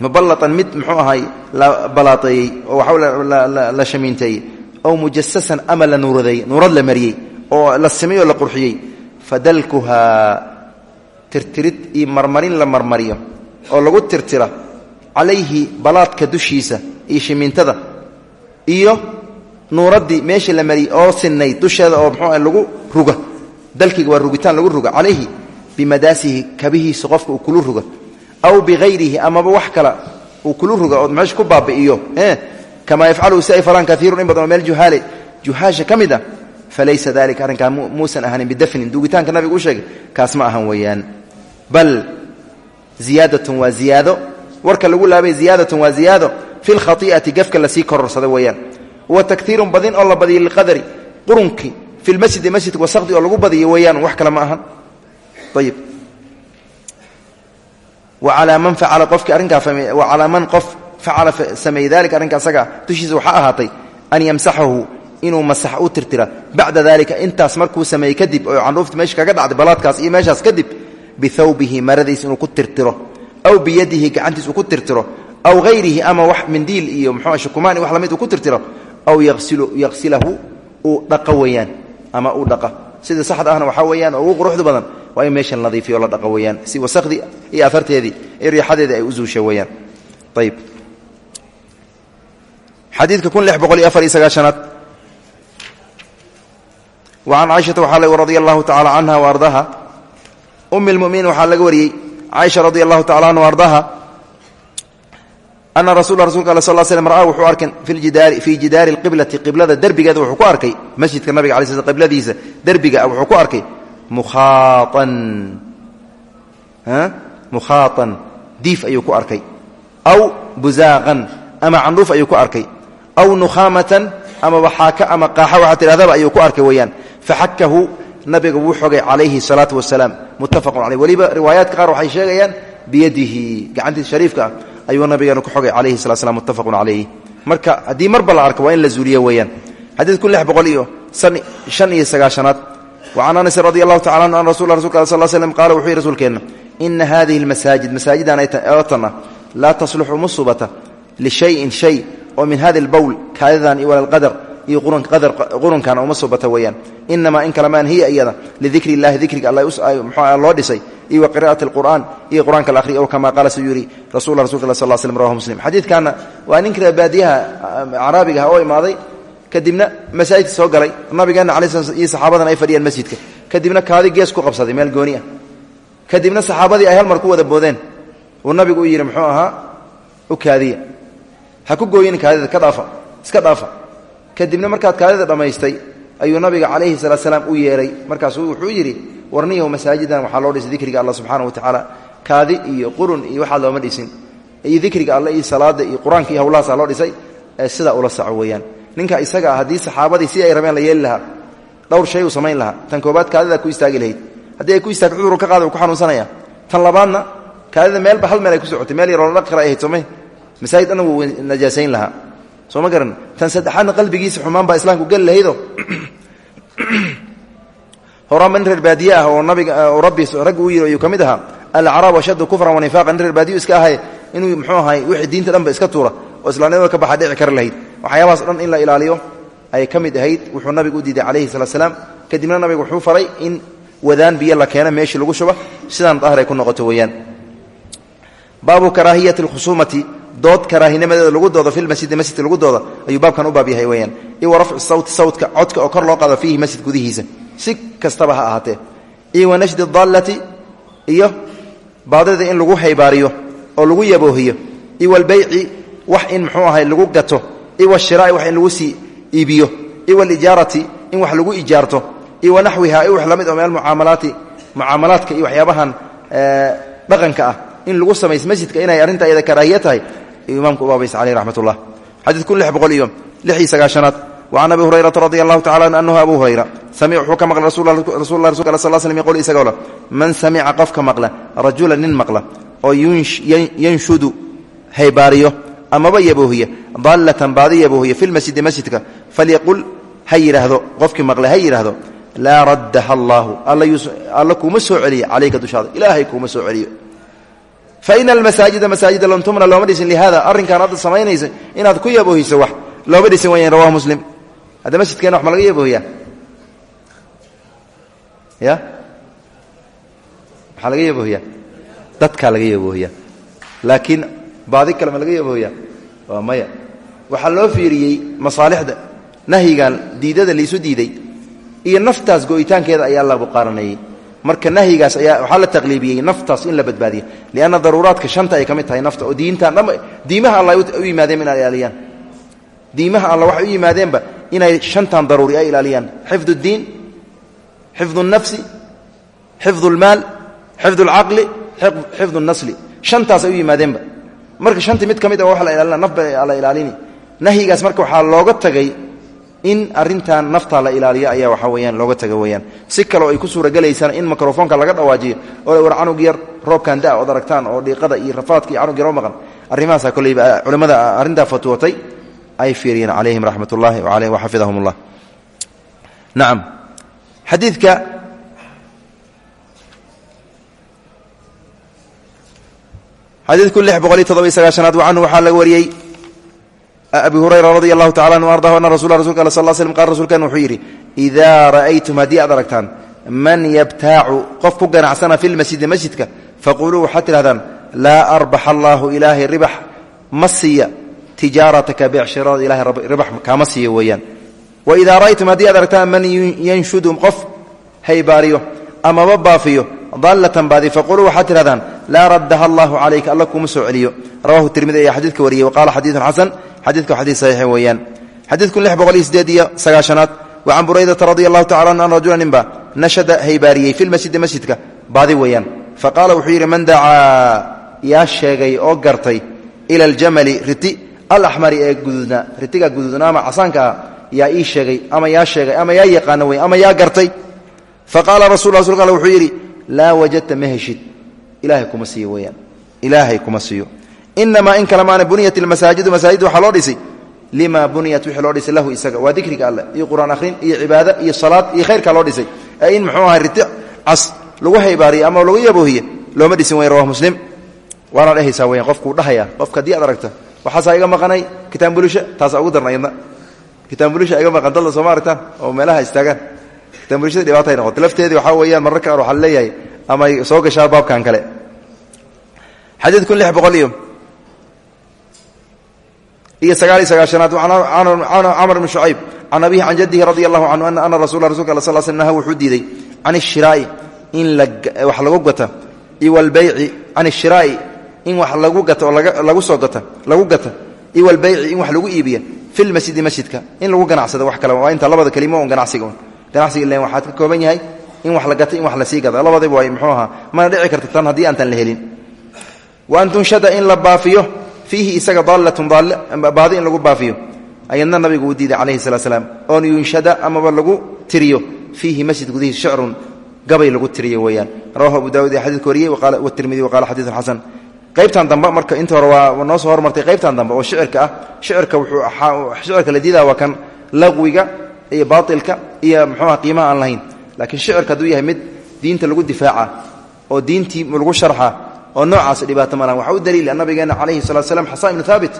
muballatan mid muxuu ahay la balaateeyey oo waxa la shamiinteeyey ow mujasasan ama la nuuradeeyey nuurad la mariyey oo la simay oo la qurxiyey. Fadalkuhaa tirtirid iyo marmarin la marmariyo oo lagu tirtira calayhi balaadka dushiisa iyo shimiintada iyo nuuraddii meeshii la mariyey oo sinayd dusheeda oo muxuu lagu ruga. Dalkiga waa rugitaan lagu ruga calayhi bimadaasihi kabihiisa qofka uu kulu ruga aw bihayrihi amaba wax kala uu kulu ruga oo meesha ku baabi'iyo kamaa yafcaluhu si ay falaan kaiirun in badan oo meel juhaale juhaasha ka mid ah falaysa dalika arrinkaa muusan ahanin bidafnin duugitaanka nabiga u sheegay kaas ma ahan weeyaan. Bal ziyaadatun waa ziyaado warka lagu laabay ziyaadatun waa ziyaado fi lkhai'ati gafka la sii kororsada weeyaan. Wa taktiirun badin oo la badiyo liqadari qurunkii fi lmasjidi masjidka wacalaa man facala qofkii arrinkaa wacalaa man qof facala sameeyey dalika arrinka asaga dushiisa waxaa ahaatay an yamsaxahu inuu masax u tirtira bacda dalika intaas markuu sameeyey kadib oo candhuufti meesha kaga dhacday balaadkaas iyo meeshaas kadib bihawbihi maradiis inuu ku tirtiro aw biyadihi gacantiis uu ku tirtiro aw hayrihi ama wax mindiil iyo mxuu shukumaan wax la mid uu ku tirtiro aw yaqsilahu uu dhaqa weeyaan ama uu dhaqa sida saxda ahna waa in meesha la nadiifiyo la dhaqa weeyaan. Si wasakhdii iyo afarteedii iyo riixadeedii ay u zuusha weeyaan. Ayib xadiidka kun lix boqol iyo afar iyo sagaashanaad. Wa can caaishata waxaa la radia allahu tacala canha wa ardaaha umi lmuminiin waxaa laga wariyey. Caaisha radi allahu tacala anha wa ardaaha ana rasul rasulka al sal slm ra'aa wuxuu arkay fii jidaari qiblati qiblada derbigeeda wuxuu ku arkay masjidka nabiga ala sl qibladiisa derbiga wuxuu ku arkay mukhaaan diif ayuu ku arkay. Aw buzaaqan. Ama candhuuf ayuu ku arkay. Aw nukhaamatan ama waxaaka ama qaaxa waxaa tidhahdaba ayuu ku arkay weeyaan. Faxakahu nabiga wuu xogay calayhi salaatu wasalaam muttafaqun caleyh weliba riwaayaadka qaar waxay sheegayaan biyadihi gacantiisa shariifka ah ayuu ku xogay calayhi salat slam muttafaqun calayhi. Marka haddii marba la arko waa la zuuliyo weeyaan. Xadiid kun lix boqol iyo iyo sagaashanaad can anasin radi allahu tacala anhu an rasul rasulka sal slm qaala wuxuu yihi rasuulkeenna ina hadihi almasaajid masaajidan ootan ah laa tasluxu musubata lishayin shay oo min hadi lbowl kaadidan iyo walalqadar iyo qurunkan uma subata weeyaan. Inamaa in kalamaan hiya iyada lidikri illahi dikriga mxua loo dhisay iyo wa qira'ati alqur'aan iyo qur'anka la akhriya ow kama qaala siduu yidhi rasulula rasulka sal l slm rawahu muslim. Xadiidkaana waa ninka baadiyaha caraabigaha oo imaaday kadibna masaajidka soo galay. Sl iyo saxaabadan ay fadhiyeen masjidka. Kadibna kaadi gees ku qabsaday meel gooni ah. Kadibna saxaabadii ay hal mar ku wada boodeen. Uu nabigu u yidhi muxuu ahaa? U kaadiya. Ha ku gooyin kaadida ka dhaafa. Iska dhaafa. Kadibna markaad kaadida dhammaystay ayuu nabiga calayhi salaat salaam u yeeray. Markaasuu wuxuu yidhi warniyahu masaajidan waxaa loo dhisay dikriga alla subxaana wa tacaala kaadi iyo qurun iyo waxaa looma dhisin. Iyo dikriga alle iyo salaada iyo qur'aanka iyo hawlahaasaa loo dhisay sidaa ula saco weeyaan ninka isaga ah haddii saxaabadii si ay rabeen la yeeli lahaa dhowr shay uu samayn lahaa. Tan koobaad kaadidaa ku istaagi lahayd. Haddii ay ku istaagto cuduru ka qaada ku xanuunsanaya. Tan labaadna kaadida meelba hal meel ay ku socotay. Meel yaroo la dhaqi kara ay ahayd soomay. Masaajid dhanna wuu najaasayn lahaa. Soo ma garan. Tan saddexaadna qalbigiisa xumaan baa islaamku geli lahaydo horaanba nin reer baadiye ah oo nabiga oo rabbi raggi u yidhi ayuu ka mid ahaa alacraab ashaddu kufran wa nifaaqa nin reer baadiyu iska ahay inuu muxuu ahay wixii diinta dhanba iska tuura oo islaamnimada ka baxa dhici kara lahayd waxyaabahaas dhan in la ilaaliyo ay ka mid ahayd wuxuu nabigu u diiday calayhi salaat slaam kadibna nabigu wuxuu faray in wadaan biyo la keeno meeshii lagu shuba sidaan dahar ay ku noqoto weeyaan. Baabu karaahiyati alkhusuumati dood karaahinimadeeda lagu doodo fi masjidi masjidka lagu doodo ayuu baabkan u baab yahay weyaan iyo wa sawti sawtka codka oo kor loo qaado fiihi masjid gudihiisa. Si kastaba ha ahaatee. Iyo nashdi daallati iyo baadida in lagu haybaariyo oo lagu yaboohiyo. Iyo walbeyci wax in muxuu ahay lagu gato iyo washiraa'i wax in lagu sii iibiyo iyo walijaarati in wax lagu ijaarto iyo wanaxwiha iyo wax la mid oo meel mucaamalaati mucaamalaadka iyo waxyaabahan dhaqanka ah in lagu samays masjidka inay arrinta ayada karaahiya tahay. Ayuu imaamku ubaabaysa caleyh raxmat ullah xadiid kun lix boqol iyo lix iyo sagaashanaad. Wacan abi hurayrata radi allahu tacala an anahu abu hurayra. Samic wuxuu ka maqlay rasul lah rasulka al sal slm yqul isagoo leh man samica qofka maqla rajula nin maqla oo yanshudu haybaariyo amaba yaboohiya daallatan baadi yaboohiya fi lmasjidi masjidka falyaqul ha yidhaahdo qofkii maqle ha yidhaahdo laa raddaha allaahu alla kuuma soo celiyo calayka dushaada ilaahay kuuma soo celiyo. Faina almasaajida masaajida lam tumna looma dhisin lihada arrinkaan hadda samaynaysa inaad ku yaboohiso wax looma dhisin wayaan rawahu muslim. Hadda masjidkeena wax ma laga ya? Maxaa laga yaboohiyaa laga yaboohiyaa laakiin baadi kale ma laga yaboohiyaa waa maya waxaa loo fiiriyey masaalixda nahyigan diidada laisu diiday iyo naftaas go'itaankeeda ayaa lagu qaaranayey marka nahyigaas ayaa waxaa la taqliibiyey naftaas in la badbaadiya lianna daruuraadka shanta ay ka mid tahay nafta oo diintaan dham diimaha alla u yimaadeen inay ilaaliyaan diimaha alla waxay u yimaadeenba inay shantan daruuri ay ilaaliyaan xifd اdiin xifd الnafsi xifd اlmaal xifd اlcaqli xifd الnasli shantaas ay u yimaadeenba marka shantii mid ka mid a wa la ilaalina nafba la ilaalini. Nahyigaas marka waxaa looga tagay in arintan nafta la ilaaliyo ayaa waxa weyaan looga taga weyaan si kaleo ay ku suuragelaysaan in microfoonka laga dhawaajiyo oo war canug yar roobkan da ood aragtaan oo dhiiqada iyo rafaadka iyo canug yar oo maqan. Arrimahaasa koleyba culimmada arrintaa fatwootay ay fiiriyeen calayhim raxmat ullahi waxafidahum ullah nacam xadiidka xadiidku lix boqol iyo todoba sagaashanaad canhu waxaa laga wariyey abi hurayra radi allahu tacala anhu ardahu ana rasul rasulka al sal slm qala rsulkan wuxuu yidhi idaa ra'aytum haddii aad aragtaan man yabtaacu qof ku ganacsana fi lmasjidi masjidka faquluu waxaad tidhahdaan laa arbax allaahu ilaahay ribax ma siiya tijaarataka beecshirada ilahay ribax kaama siiyo weeyaan. Waidaa ra'aytum haddii aad aragtaan man yanshudu qof haybaariyo amaba baafiyo dallatan baadi faquluu waxaad tidhahdaan laa raddaha allahu calayka alla kuma soo celiyo. Rawahu tirmidi ayaa xadiidka wariyey waqaala xadiidun xasan xadiidku xadiid saxiix weeyaan. Xadiidku lix boqol iyo wa can buraydata radi allahu anhu an rajula nashada haybaariyey fi lmasjidi masjidka baadi weeyaan. Wuxuu yidhi man dacaa? Yaa sheegay oo gartay ila aljamali riti alaxmari ee guduudnaa ritiga guduudnaa ama casaanka ah ii sheegay ama yaa sheegay ama yaa yaqaana wey ama yaa gartay. Faqaala rasul rasulka alle wuxuu laa wajadta ma heshid. Ilaahay kuma siiyo weyaan ilaahay kuma siiyo. Inamaa in kale maana buniyat ilmasaajidu masaajid waxaa loo dhisay. Lima buniyat wixii loo dhisay lahu isaga. Waa dikriga alleh iyo qur'aan akhrin iyo cibaado iyo salaad iyo khayrkaa loo dhisay. Ee in muxuu ahay riti cas lagu haybaariye ama lagu yaboohiye looma dhisin weyn rawah muslim. Waana dhehaysaa weyan qofkuu dhahaya qofka haddii aad aragta waxaasaa iga maqanay kitaanbulisha taasa ugu darna yadna kitaanbulisha iga maqan dadla sooma aragtaan oo meelaha istaagaan kitaanbulishada dhibaatay noqota lafteedii waxaa weeyaan mararka qaar waxaa amay soo gashaa baabkan kale. Xadiid kun lix boqol iyo iyo sagaal iyo sagaashanaad camr bn shucayb can abihi can jadihi radi allahu canhu ana rasul rasulka al sl wuxuu diiday can ishiraa'i in wax lagu gata iyo walbayci can ishiraa'i in wax lagu gata lagu soo gata lagu gata iyo walbayci in wax lagu iibiya fi lmasjidi masjidka in lagu ganacsado wax kale waa inta labada kelimo un ganacsiga ganacsiga ilen waxaad ka kooban yahay in wax la gata in wax la sii gada labadiba way muxuu ahaa mana dhici karta tan haddii aantan la helin. Wa an in la baafiyo fiihi isaga daallatun baadi in lagu baafiyo. Ayadna nabigu uu diiday calayhi salaa slaam oon yunshada amaba lagu tiriyo fiihi masjid gudihiis shicrun gabay lagu tiriyo weeyaan. Rawahu abu daawud ee xadidka wariyey watirmidi waqala xadiidun xasan. Qaybtan dambe marka inta hore waa noo soo hormartay qaybtan dambe oo shicirka ah. Shicirka wuxuu shicirka la diidaa waa kan laqwiga iyo baatilka iyo muxuuha qiimaha aan lahayn. Laakiin shicirka hadduu yahay mid diinta lagu difaaca oo diintii lagu sharxa oo noocaas dhibaato ma lahan waxaa u daliila nabigeena calayhi salatu slam xasan ibnu haabit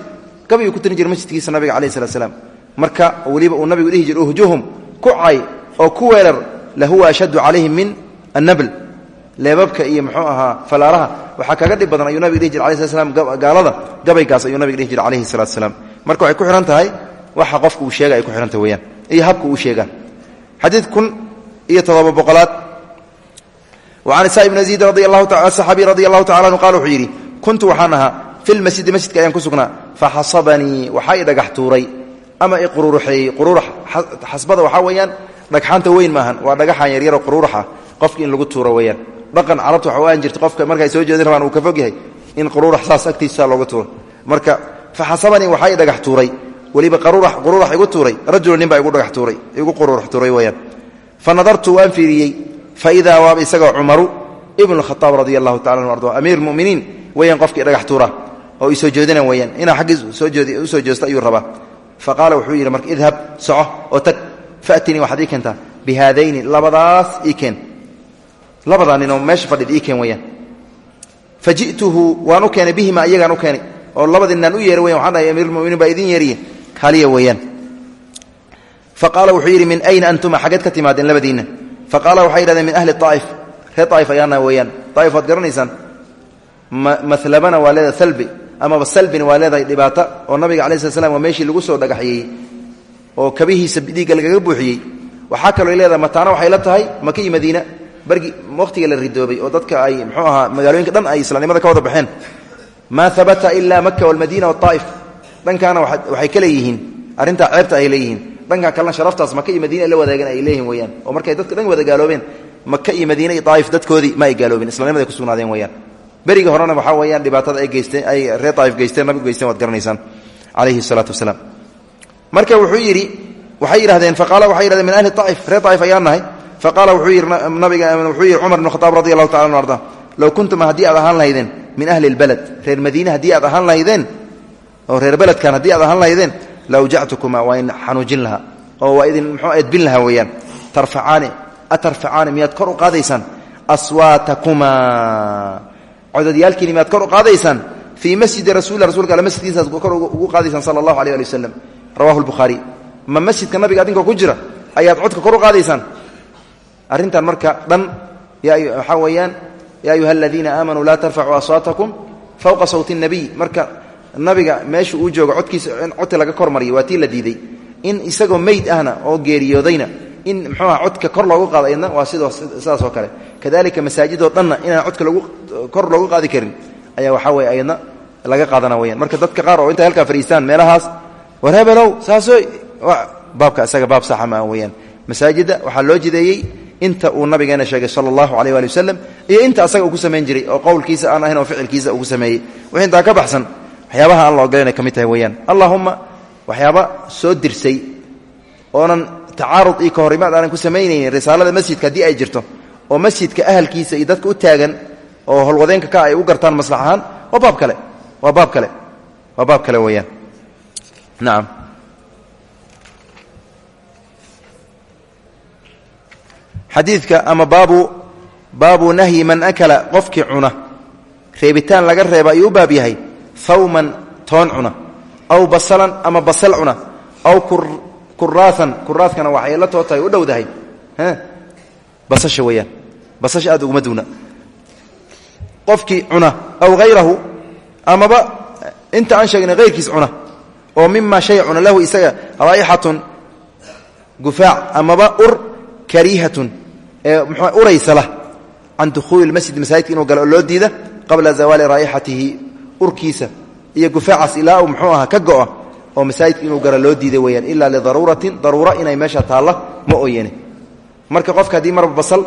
ku tirin jiray masjidkiisa nabiga calayhi salat slam marka weliba uu nabigu dhihi jira uhjuhum ku cay oo ku weerar lahuwa ashaddu calayhim min annabl. Leebabka iyo muxuu ahaa falaaraha waxaa kaga dhib badan ayuu nabiga dhihi jira alai slat slam gaalada gabaygaas ayuu nabiga dhihi jira calayhi salaam. Marka waxay ku xihan tahay waxa qofka uu sheega ay ku xihantah weyaan iyo habka uu sheegaa xadiid kun iyo todoba boqolaad. An isa ibn ziid saxaabiy radi allahu tacala anhu qal wuxuu yidhi kuntu waxaan ahaa fi lmasjidi masjidka ayaan ku sugnaa faxasabanii waxaa i dhagax tuuray. Ama i qururuxeeyey quruurax xasbada waxaa weeyaan dhagxaanta weyn maahan waa dhagaxan yaryaroo quruuraxa qofki in lagu tuuro weeyaan. Dhaqan carabta waxa u aan jirta qofka markay soo jeedin rabaan uu ka fog yahay in tuuray weliba quruurax igu tuuray rajulu nin baa igu dhagax tuuray weeyaan. Fa nadartu waan fiiriyey faidaa waaba isagoo cumaru ibnu khaaab radi allahu tacala anu arda amiir muminiin weeyaan qofkii dhagax tuura oo isoo jeedina weeyaan inaa xaggiis u soo jeesto ayuu rabaa. Fa qaala wuxuu yidhi marka idhab soco oo tag faatinii waxaad ii keentaa bihaadayni labadaas ii keen. Labadaa ninoo meesha fadhid ii keen weyaan fa ji'tuhu u bihima iyagaan u oo labadii u yeeray weyan waxaan dhahay amiirulmuminiin baa idin yeeriye kaaliya weeyaan. Fa qaala wuxuu min ayna antuma xaggeed ka timaadeen labadiinna. Faqaala min ahli aa'if reer aa'if ayaana weeyaan. Aa'if waad garanaysaan? Malabana waa leedahay salbi amaba salbina oo nabiga alai slat slam waa lagu soo dhagaxyeeyey oo kabihiisa dhiigga lagaga buuxiyey. Waxaa kaloo leedahay mataana waxay la tahay maka iyo bargi wakhtiga la ridoobay oo dadka ay mxuu ahaa magaalooyinka dhan ay islaamnimada ka wada baxeen. Maa habata ila maka walmadiina waaa'if dhankaana waxay ka leeyihiin arrintaa ceebta ay leeyihiin. Dhankan kalena sharaftaas maka iyo madiina la wadaagan ay leeyihiin weyaan oo markay dadka dhan wada gaaloobeen maka iyo madiine iyo daa'if dadkoodii ma ay gaaloobeen islamnimada ay ku sugnaadeen weyaan berigii horena waxaa weeyaan dhibaatada ay geysteen ay reer daa'if geysteen nabigu geysteen waad garanaysaan. Calayhi salaatu wasalaam. Marka wuxuu yidhi waxay yidhahdeen faqaala waxay yidhahdeen min ahli aa'if reer daa'if ayaan nahay. Faqaala wuxuu yidhi nabiga wuxuu yidhi cumar bn khataab radi allahu tacala anu arda low kuntum haddii aad ahaan lahaydeen min ahli اlbaled reer madiine haddii aad ahaan lahaydeen oo reer beledkan haddii aad ahaan lahaydeen la awjactukuma waa in xanuujin lahaa oo waa idin muxuu edbin lahaa weeyaan. Tarfacaani atarfacaani miyaad kor u qaadaysaan? Aswaatakumaa. Cododyaalkiini miyaad kor u qaadaysaan? Fii masjidi rasuulillah rasulka alle masjidkiisaad kor ugu qaadaysaan sala allahu alay ali wasalam rawahu lbukhaari ma masjidka nabiga adinkoo ku jira ayaad codka kor u qaadaysaan? Marka dhan waxaa weeyaan yaa ayuha aladiina aamanuu laa tarfacuu aswaatakum fowqa sawti اnabiy marka nabiga meesha uu joogo codkiisa codka laga kor mariyo waa tii la diiday. In isagoo meyd ahna oo geeriyoodayna in mxuuaha codka kor loogu qaado ayadna waa sidaas oo kale. Kadalika masaajidoo dhanna inaan codka kor loogu qaadi karin ayaa waxaa weye ayadna laga qaadana weyaan marka dadka qaar oo intay halkaa fadhiistaan meelahaas war saasoo baabka isaga baab saxa maa weyaan masaajidda waxaa loo jideeyey inta uu nabigeena sheegay sala allahu aleyh waali iyo inta asaga ku samayn jiray oo qowlkiisa aan ahayn oo ficilkiisa uu ku wixii intaa ka baxsan waxyaabaha aan la ogolanay ka mid tahay weyaan allahuma waxyaaba soo dirsay oonan tacaarud iyo kahorimaad aanan ku samaynaynin risaalada masjidka haddii ay jirto oo masjidka ahalkiisa iyo dadka u taagan oo holwadeenka ka ay u gartaan maslax ahaan waa baab kale waa baab kale waa baab kale weyaan nacam xadiidka ama baabu baabu nahyi man akala qofkii cuna reebitaan laga reeba ayuu u baab yahay hawman toon cuna. Aw basalan ama basal cuna. Aw kuraaan kuraaskana waxay la too tahay u dhowdahay. Basasha weyaan basasha aad uguma duuna qofkii cuna aw hayrahu amaba inta aan sheegnay hayrkiis cuna. Oo mima shay cuna lahu isaga raa'ixatun gufaac. Amaba ur kariihatun ee mxuu uraysa lah can dukhuuli masjid masaajidka inuu galo oo urkiisa iyo gufaacaas ilaa uu mxuu aha ka go'a oo masaajidka inuu galo loo diiday weyaan ilaa lidaruuratin daruura inay meesha taalla ma ooyene. Marka qofka haddii marba basal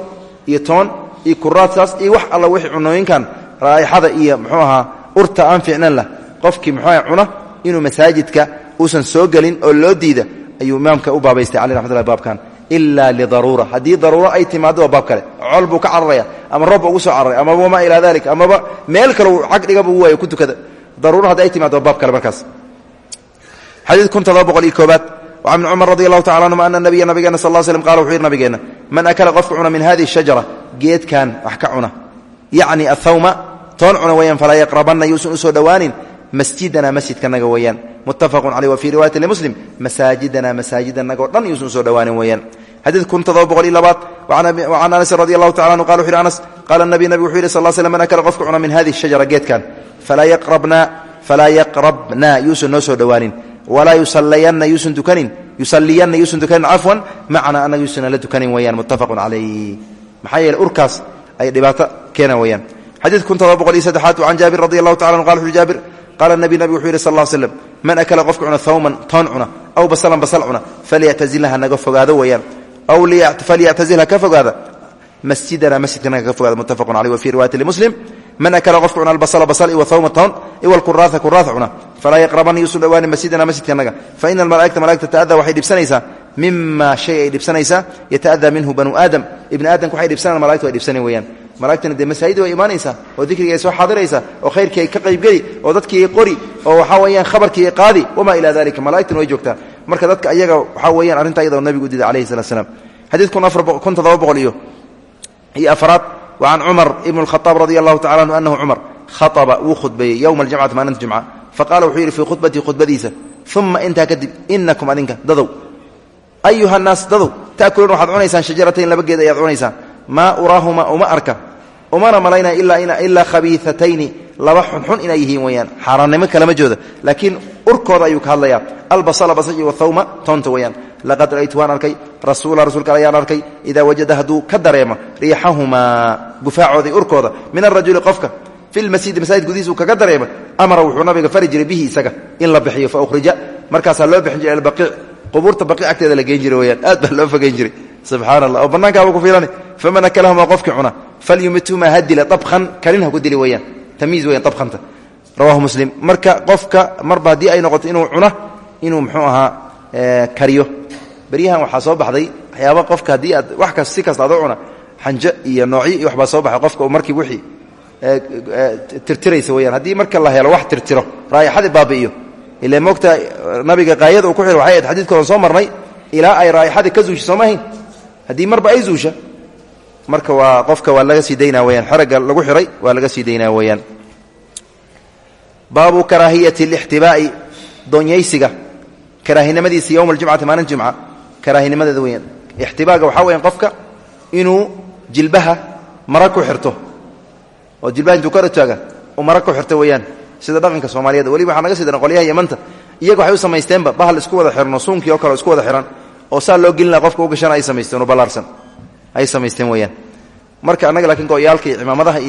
iyo toon iyo kuraadsaas iyo wax alla wixii cunooyinkan raa'ixada iyo mxuu ahaa urta aan fiicnan lah qofkii mxuu aha cuna inuu masaajidka uusan soo gelin oo loo diida ayuu imaamka u baabaystay cali raxmatullahi baabkan ila lidaruura. Haddii daruuro ay timaado waa baab kale. Col buu ka cararaya ama roobba ugu soo cararay amaba wamaa ilaa dalik amaba meel kale cagdhigaba u waayo ku tukada. Daruuro haddi ay timaado waa baab kale markaas. Xadiid kun todoba boqol iyo koobaad. Wa bni cumar radi allahu tacala anhuma ana nabiya nabigeena sal l slm qala wuxuu yidhi nabigeenna man akala qofka cuna min hadihi shajara geedkan wax ka cuna. Yacni athawma toon cuna weeyaan falaa yaqrabanna yuusan u soo dhowaanin masjidana masjidkanaga weeyaan. Muttafaqun caleyh wa fii riwaayati limuslim masaajidana masaajidanaga o dhan yuusan u soo dhowaanin weeyaan xadiid kun todoba boqol iyo labaad wacan anasin radi allahu tacala anhu qala wuxu yhi anas qaala nabiy nabig wuxuu yidhi sal l slm man akala qofka cuna min hadihi shajara geedkan falaa yaqrabna yuusan noo soo dhowaanin walaa yusaliyanna yuusan dukanin yusaliyanna yuusan dukanin cafwan macna anaga yuusan la dukanin weeyaan muttafaqun calayh maxaa yeele urkaas ay dhibaato keenan weeyaan xadiid kun todoba boqol iyo saddexaad can jaabir radi allahu tacala anu qala wuxu jaabir qaala nabi nabig wuxuu yidhi sal l slm man akala qofka cuna hawman toon cuna aw aw falyactazilha ka fogaada masjidana masjidkanaga ka fogaada muttafaqun caleyh wa fii riwaayati limuslim man akala qofka cuna albasla basal iwa hawma toon iwa alkuraaa kuraaa cuna falaa yaqrabanna yuusan dhowaanin masjidana masjidkanaga faina almalaa'ikata malaigta ta'ada waxay dhibsanaysaa mima shay ay dhibsanaysaa yata'adaa minhu banu aadam ibni aadamka waxay dhibsanaan malaigta way dhibsanan weeyaan malaigtana dee masaajida way imaanaysaa oo dikrigi ay soo xaadiraysaa oo khayrkii ay ka qaybgeli oo dadkii ay qori oo waxaa weeyaan khabarkii ay qaadi wamaa ilaa dalika malaigtana way joogtaa marka dadka ayaga waxaa weeyaan arrinta ayada oo nabigu diiday alayhi salat slam xadiid kun todoba boqol iyo iyo afraad wa can cumar ibn اlkhaaab radi allahu tacala anhu anahu cumar khaطba wuu khudbeeyey yowma aljamcati maalinta jumca. Faqala wuxuu yidhi fii khudbatii khudbadiisa uma intaa kadib inakum adinka dadow. Ayuha naas dadow taakuluun waxaad cunaysaan shajaratayn laba geed ayaad cunaysaan. Maa uraahuma uma arka. Umana malaynaya ilaa khabiiatayni laba xunxun inay yihiin weyaan xaaraannimo kalama jooda. Laakiin urkooda ayuu ka hadlayaa. Albasla basai wahawma toonta weyaan laqad ra'aytu waan arkay rasuula rasuulka ayaan arkay idaa wajada hadduu ka dareemo riixahumaa gufaacooda i urkooda min arajuli qofka fi lmasjidi masaajid gudihiisa uu kaga dareemo amara wuxuu nabiga fari jiray bihi isaga in la bixiyo fa ukhrija markaasaa loo bixin jiray albaqiic. Qubuurta baqi agteeda la geen jiray weyaan aad baa loo fogeyn jiray. Subxaana allah oo bannaankaaba ku fiilani faman akalahuma qofkii cuna falyumithumaa ha dila dabkan karin ha ku dili weyaan tamiiz weyan dabkanta rawahu muslim. Marka qofka marba haddii ay noqoto inuu cuna inuu muxuu ahaa kariyo. Beryahan waxaa soo baxday waxyaaba qofka haddii aad wax kas si kasta ad u cuna xanjo iyo noocyo iyo waxbaa soo baxay qofka markii wixii tirtiraysa weyaan haddii marka la helo wax tirtiro raayaxadii baabi'iyo. Ila moogta nabiga qaayada uu ku xir waxay ahayd soo marnay ilaa ay raayaxadii ka zuusha sooma ahayn. Haddii marba ay zuusha marka waa qofka waa laga sii daynaa weyaan lagu xiray waa laga sii daynaa baabu karaahiyati lixtibaa'i doonyaysiga karaahinimadiisa yowma aljumcati maalin jumca karaahinimadeeda weyaan ixtibaaga waxaa weyaan qofka inuu jilbaha mara ku xirto oo jilbaha intuu kor sida dhaqanka soomaaliyeed. Weliba waxaa naga sii daran qolyaha yamanta waxay u samaysteenba bahal isku wada xirno suunkii oo kale isku wada xiran oo saa loo gelin laha qofka u gashana ay samaysteen oo ballaarsan. Ay samaysteen weeyaan. Marka annaga laakiin go'yaalka iyo cimaamadaha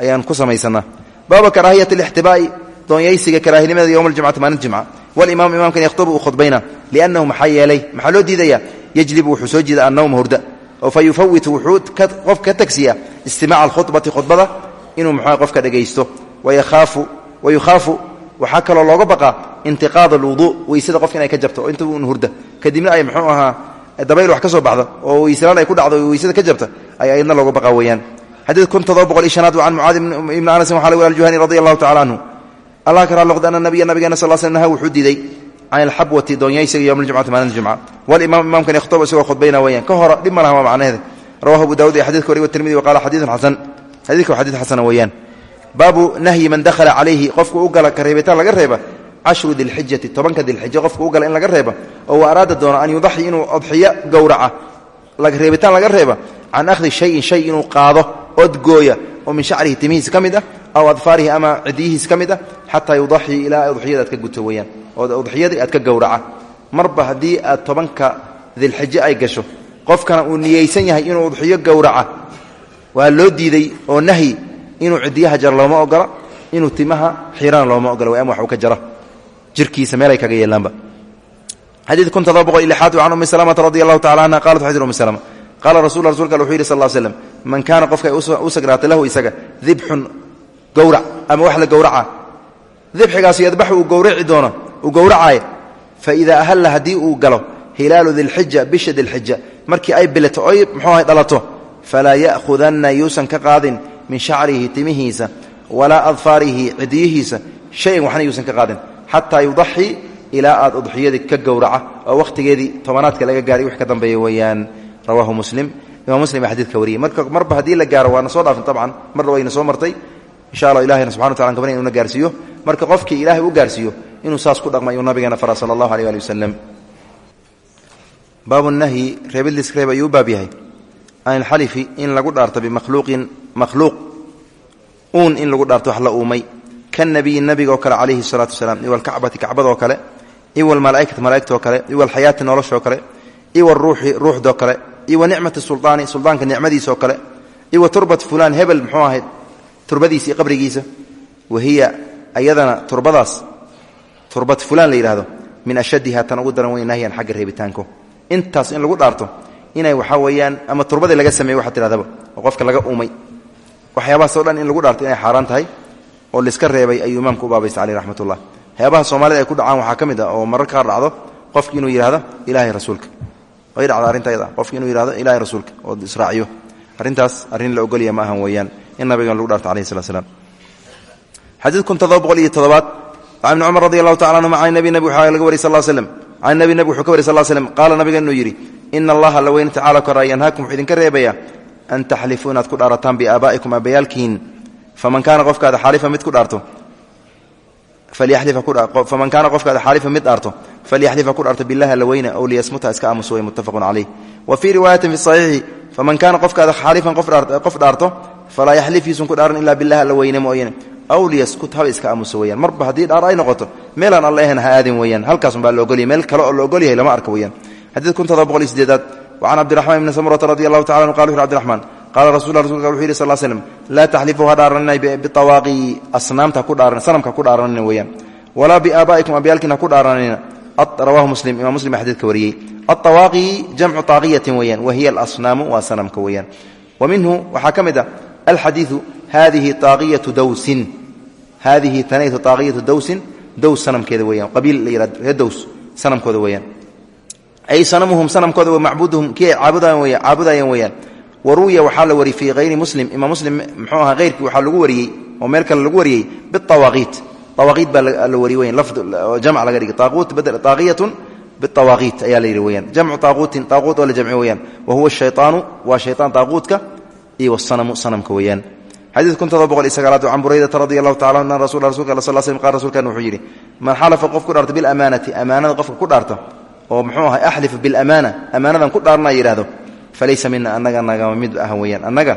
ayaan ku samaysanaa baaba karaahiyat alixtibaa'i doonyaysiga karaahinimadeeda yowma aljumcati maalin jimca walimaam imaamkan yakhtubu uu khudbayna liannahu maxaa yeelay. Maxaa loo diidayaa yajlibu wuxuu soo jiida annawma hurda. Oo fa yufawitu wuxuu qof ka tagsiyaa istimaaca alkhudbati khudbada inuu muxua qofka dhegaysto wayahaafu wayukhaafu waxaa kaloo looga baqaa intiqaad alwuduu weysada qofka inay ka jabto oo inta un hurda. Kadibna ay muxuu ahaa dabayl wax ka soo baxda oo weysalaan ay xadiid kun todoba boqol iyo shanaad can mucaadi ibni anasin waxaa lagu aljuhani radi allahu tacala canhu allah ka raaloqda ana nabiya nabigeena sal sl naha wuxuu diiday can alxabwati doonyaysiga yowma aljumcati maalinta jumca walimaam imaamkan yakhtuba isagoo khudbayna weeyaan ka hora dhib ma laha waa macnaheeda rawahu abu dawud iyo xadidka wariy watirmidi wa qaala xadiidun xasan xadidka waa xadiid xasana weeyaan baabu nahyi man dakhala calayhi qofku u gala ka reebitaan laga reeba cashru dilxijati tobanka dilxija qofku u gala in laga reeba oo wa araada doona an yudaxi inuu odxiyo gowraca reebitaan laga reeba can akhdi shayin shay inuu qaado odgooya oo min shacrihi timihiisa ka mid ah aw adfaarihi ama cidiyihiisa ka mid ah xataa yudaxii ilaa udxiyada aad ka guto weeyaan oo udxiyadii aad ka gowraca. Marba haddii aad tobanka dilxijo ay gasho qofkana uu niyeysan yahay inuu udxiyo gowraca. Waa loo diiday oo nahyi inuu cidiyaha jaro looma ogola inuu timaha xirana looma ogola ama wax uu ka jaro. Jirkiisa meelay kaga yeelaanba xadiid kun todoba boqol iyo lixaad can ummi salamata radi allahu tacala man kaana qofka u sagnaatay lahu isaga dibxun gowrac ama wax la gowraca. Dibxigaasu yadbaxu uu gowraci doono uu gowracaaya fa idaa ahalla haddii uu galo hilaalu dilxija bisha dilxija markii ay bilato oy muxuu ahay dhalato. Falaa ya'khudanna yuusan ka qaadin min shacrihi timihiisa walaa adfaarihi cidiyihiisa shayan waxna yuusan ka qaadin. Xataa yudaxii ilaa aad udxiyadii ka gowraca oo wakhtigeedii tobanaadka laga gaaray wix ka dambeeya weeyaan. Rawaahu muslim imaam muslim baa xadidka wariyey marka marba haddii la gaaro waana soo dhaafin tabcan. Marna wayna soo martay. Insha allah ilahayna subxana wataala gaban inuna gaarsiiyo. Marka qofkii ilaahay u gaarsiiyo inuu saas ku dhaqma ayuu nabigeena fara sala allahu aleyh ali wasalam baabu nahyi reebid liska reeb ayuu u baab yahay. Can ilxalifi in lagu dhaarto bimakhluuqin makhluuq. Uun in lagu dhaarto wax la uumay. Kanabiyi nabiga oo kale calayhi salaatu wasalaam iwalkacbati kacbadoo kale. Iwalmalaaikati malaaigtoo kale. Iwalxayaati noloshoo kale. Iwaruuxi ruuxdoo kale iwa nicmati suldaani suldaanka nicmadiisaoo kale iwa turbat fulaan hebel muxuu ahayd turbadiisa iyo qabrigiisa wahiya ayadana turbadaas turbat fulaan la min ashadiha tan daran weyn nahyan xagga reebitaanko. Intaas in lagu dhaarto inay waxaa weeyaan ama turbadii laga sameeye waxaa tidhahdaba qofka laga uumay. Waxyaabahaasoo dhan in lagu dhaarto inay xaaraan tahay oo laiska reebay ayuu imaamku u baabaysta caleyh raxmatullah soomaalida ay ku dhacaan waxaa ka ah oo marar qaar dhacdo qofki inuu yidhahdo ilaahay rasuulka way dhacda arintayda qofki inuu yihahdo ilahay rasuulka oo israaciyo arrintaas arrin la ogolya ma ahan weeyaan. In nabigan lagu dhaarto alayhi salat slam xadiid kun todoba boqol iyo todobaad can ibni cumar radi allahu tacala anhuma can nabi nabi waxaa laga wariy sal l slem can nabi nabi wuxuu ka wariy sal l slem qaala nabiga inuu yidhi ina allaha la weyne tacala kora yanhaakum wuxuu idinka reebaya an taxlifuu inaad ku dhaarataan biaabaa'ikum aabbayaalkiin faman kaana qofkaada xaalifa mid ku dhaarto faman kaana qofkaada xaalifa mid dhaarto falyaxlifa ku dhaarto billahi alla weyne ow liyasmuta iska aamuso way muttafaqun calayh wa fii riwaayatin fi saxiixi faman kaana qofkaada xaalifan qof dhaarto falaa yaxlif yuusan ku dhaaran ilaa billahi alla weyne mooyane aw liyaskut haba iska aamuso weyaan marba haddii dhaar ay noqoto meelaan alla ahan ha aadin weyaan halkaasunbaa la ogolyahy meel kale oo la ogolyahay lama arka weyaan xadiid kun todoba boqol iyo sideedaad wacan cabdiraxmaan ibni samurata radi allahu tacala anu qala wuxu abdiraxmaan qaala rasul rasulka wuxuu yidhi sal slm laa taxlifuu ha dhaaranina biawaaqi asnaamta sanamka ku dhaaranina weeyaan walaa biaabaa'ikum abyaalkiina ha ku dhaaranina rawahu muslim imam muslim baa xadidka wariyey. Alطawaaqi jamcu طaaqiyatin weeyaan wa hiya alasnaamu waa sanamka weeyaan. Wa minhu waxaa ka mid ah alxadiiu hadihi aaqiyatu dawsin. Haadihi tanaytu aaqiyatu dawsin dows sanamkeeda weyaan qabiil la yihahdo reer dows sanamkooda weeyaan. Ay sanamuhum sanamkooda macbuduhum kii ay caabudayeen weeyaan wa ruwiya waxaa la wariyey fii hayri muslim imaam muslim muxuu ahaa hayrkii waxaa lagu wariyey oo meel kale lagu wariyey biawaaqiit awaaqiit baa la wariyey weyan jamc laga dhigay aaqiyatun biawaaqiit ayaa la yidhi weyaan jamcu aaquutin aaquut oo la jamci weyaan wa huwa shayطaanu waa shayطaan aaquutka iyo wasanamu sanamka weeyaan xadiid kun todoba boqol iyo sagaalaad can buraydata radi allahu tacala an rasul rasulka al sal slm qal rsulkan wuxuu yidhi man xalafa qof ku dhaarta bilamaanati amaanada qofka ku dhaarta oo muxuu ahay axlifa bilamaana amaanadan ku dhaarana yidhahdo falaysa mina anaga nagama mid ahan weyaan annaga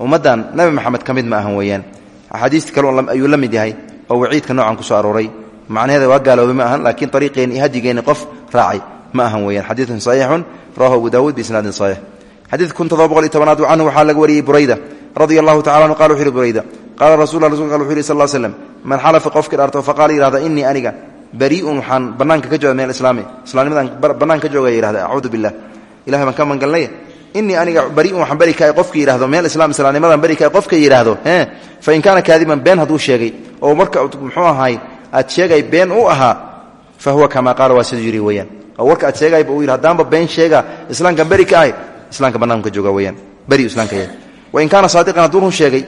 ummaddan nabi maxamed ka mid ma ahan weeyaan axaadiista kale ayuu la mid yahay oo waciidka noocan ku soo arooray. Macnaheeda waa gaaloobay ma ahan laakiin ariiqeenni hadigeenni qof raacay ma ahan weyaan xadiidun saxiixun rawahu abu dawuud biisnaadin saxiix. Xadiid kun todoba boqol iyo tobanaad canhu waxaa laga burayda radia allahu anhu qala wuxu burayda qaala rasul rasulka wuxu yhi sal l man xalafa qofkii dhaarto faqaala yihahda inii aniga barii'un waxaan bannaanka ka jooga min alislaami. Islaamnimadaan bannanka ka joogaya yihahda acuudu billah. Ilahay baan ka mangalnay inii aniga barii'un waxaan beri kahay qofka yidhahdo meel islam islaamnimadaan beri kahay qofka yidhaahdo fain kaana kaadiban been hadduu sheegay oo marka muxuu ahaay aad sheegay been u ahaa fa huwa kamaa qaala waa siduu oo warka aad sheegayba uu yidhi haddaanba been sheega islaamkan beri ka ahay islaamka bannaanka ka jooga weyaan beri islaamka yahay. Wain kaana saadiqan hadduu run sheegay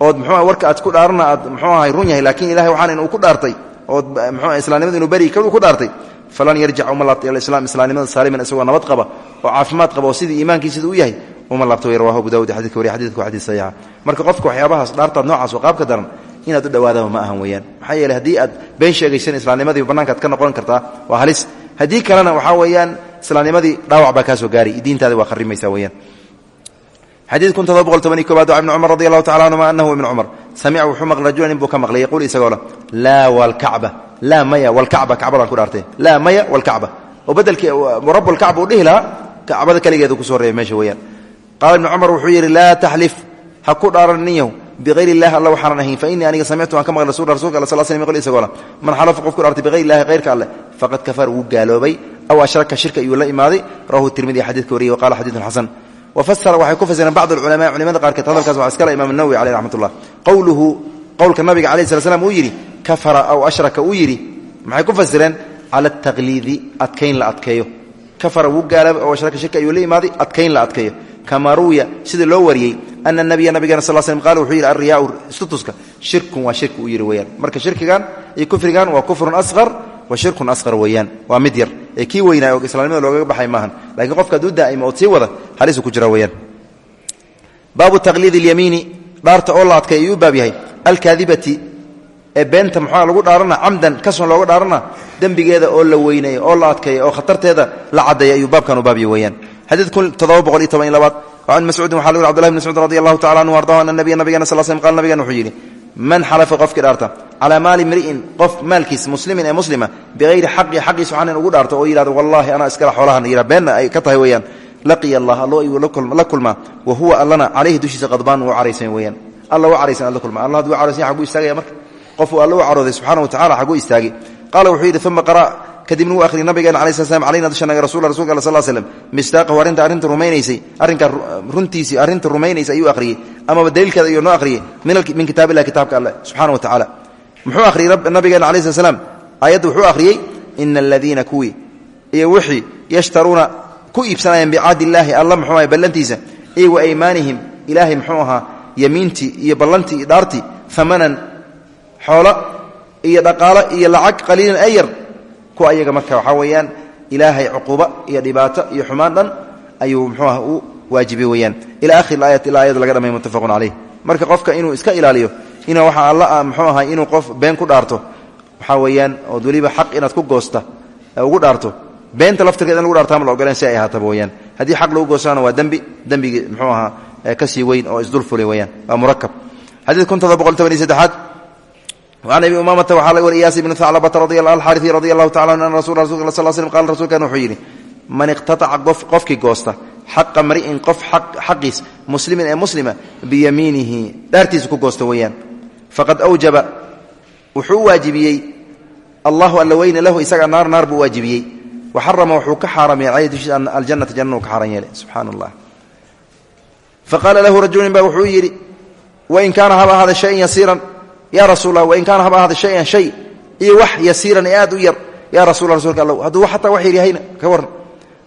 ood mxuu warka aad ku dhaarana aad mxuu ahay run yahay laakiin ilahay waxaan inuu ku dhaartay ood mxuu islamnimada inuu beri ku dhaartay falan yarjic uma ila islam islaamnimada saaliman isagoo nabad qaba oo caafimaad qaba sidii iimaankii siduu yahay uma laabto way rawahu abu dawud xadidka wariy xadidka saxiixa marka qofka waxyaabahaas dhaartaad noocaas oo qaabka daran inaad u dhowaadaba ma ahan weeyaan. Maxaa yeeley haddii aad been sheegaysan islaamnimadii bannaanka ad ka noqon kartaa waa halis. Haddii kalena waxaa weeyaan islaamnimadii dhaawac baa kaa soo gaari waa kharimaysa weyaan xadiid kun todoba boqol toban iyo koobaad ibni cumar radi allahu tacala anhuma anahu ibnu cumar samica wuxuu maqlay rajulan in buu ka maqlay yaquul isagoo leh laa walkacba laa maya walkacba kacbadaan ku dhaartay. Laa maya walkacba oo bedelkii rab lkacba uu dhihi lahaa kacbada keligeedu ku soo reebay meesha weyaan bihayr illahi alla waxaanan ahayn fainii aniga samictu aan ka maqlay rasul rasulka alla sal slm qol isagoo leh man xalafa qof ku dhaartay bihayr illahi hayrka alleh faqad kafar wuu gaaloobay aw ashraka shirka iyuu la imaaday rawahu tirmidi xadidka wariyey waqala xadiidun xasan wafasara waxay ku fasireen bacd alculamaa culimada qaarkeed hadalkaas waxaa iskale imaam nawowi caleyh raxmat ullah qowluhu qowlka nabiga calayh sala slam uu yidhi kafara aw ashraka uu yidhi maxay ku fasireen cala ataqliidi adkayn la adkeeyo kafara wuu gaaloobay aw ashraka shirka ayuu la imaaday adkayn la adkeeyo kamaa ruwiya sida loo wariyey ana nabiya nabigeena sal slm qaala wuxuu yidhi alriyaau istutuska shirkun waa shirki uu yidhi weyaan marka shirkigan iyo kufrigan waa kufrun asqar wa shirkun asqar weeyaan. Waa mid ee kii weynaa oo islaamnimada loogaga baxay maahan. Lakiin qofka ad u daa'ima ood wada halisu ku jira weyaan baabu taqliid اlyamiini dhaarta oo la adkay ayuu u baab yahay. Ee beenta muxua lagu dhaarana camdan kason looga dhaarana dembigeeda oo la weyneeya oo la oo khatarteeda la caddeeya ayuu baabkan u baabya weyaan xadiid kun todoba boqol labaad can mascuudin waxa lgu yhi cbdullahi bn mascuud radi allahu tacala anhu ardahu ana nabiya nabigana sal slm qala nabigan wuxuu yidhi man xalafa qofkii dhaarta calaa maali mri'in qof maalkiis muslimin ee muslima bihayri xaqi xaqiis waxaan in ugu dhaarto oo yidhahdo wallahi anaa iskala xoolahan yidha beenna ay ka tahay weeyaan laqiya allah allo ayuu la kulmaa wa huwa allana calayhi dushiisa qadbaan uu caraysan weeyaan alla u caraysan alla kulmaa alla haduu caraysan xaguu istaagaya marka qofuu alla u carooday subxana wa tacala xaguu qara kadibna uu ahriyay nabigeena alai sl alayna dushanaga rasul rasulka al sal slm misdaaqahu arrinta arrinta rumaynaysay arrinkaa runtiisii arrinta rumaynaysay ayuu akhriyey amaba daliilkeeda ayuu noo akhriyey min kitaab illahi kitaabka alleh subxana wa tacala muxuu akhriyey nabigeena alai sl slam aayadda wuxuu akhriyey ina aladiina kuwii iyo wixii yashtaruuna ku iibsanayaan bicahdi illaahi alla muxuu aha ballantiisa. Wa aymaanihim ilaahay muxuu ahaa iyo ballantii iyo dhaartii amanan iyo dhaqaalo iyo lacag qaliilan ayar kuwa ayaga marka waxaa weeyaan ilaahay cuquuba iyo dhibaato iyo xumaan dhan ayuu muxuu ah u waajibay weeyaan. Ila akhir aayat ilaa ayada laga dhamay muttafaqun caleyh marka qofka inuu iska ilaaliyo inuu waxaa alla muxuu ahaa inuu qof been ku dhaarto waxaa weeyaan ood weliba xaq inaad ku goosta ugu dhaarto beenta laftirkeeda in lagu dhaarto ama la ogoleen si ay ahaataba weyaan haddii xaq lagu goostana waa dembi dembigii muxuu ahaa ka sii weyn oo isdulfulay weyaan waa murakab xadiid kun an abi umamata waxaa laga wari iyaas ibnu aclabata alxariثi radi allahu tacala an rasul rasul sal slm qala rsulkan wuxuu yidhi man iqtataca qofkii goosta xaqa mri'in qof xaqiis muslimin ee muslima biyamiinihi dhaartiisa ku goosta weeyaan faqad awjaba wuxuu waajibiyey allahu alla weyne lahu isaga naar naar buu waajibiyey wa xarama wuxuu ka caleyhi dushiisa aljanata jannanu ka xaaran yeelay subxaana allah faqaala lahu rajulin ba wuxuu yidhi wain kaana haba ahaada shayan yasiiran ya rasuul lah wain kaana haba ahaada shayan shay. Iyo wax yasiiran aad u yar. Ya rasul rasulka alla hadduu xataa wax yaryahayna ka warran.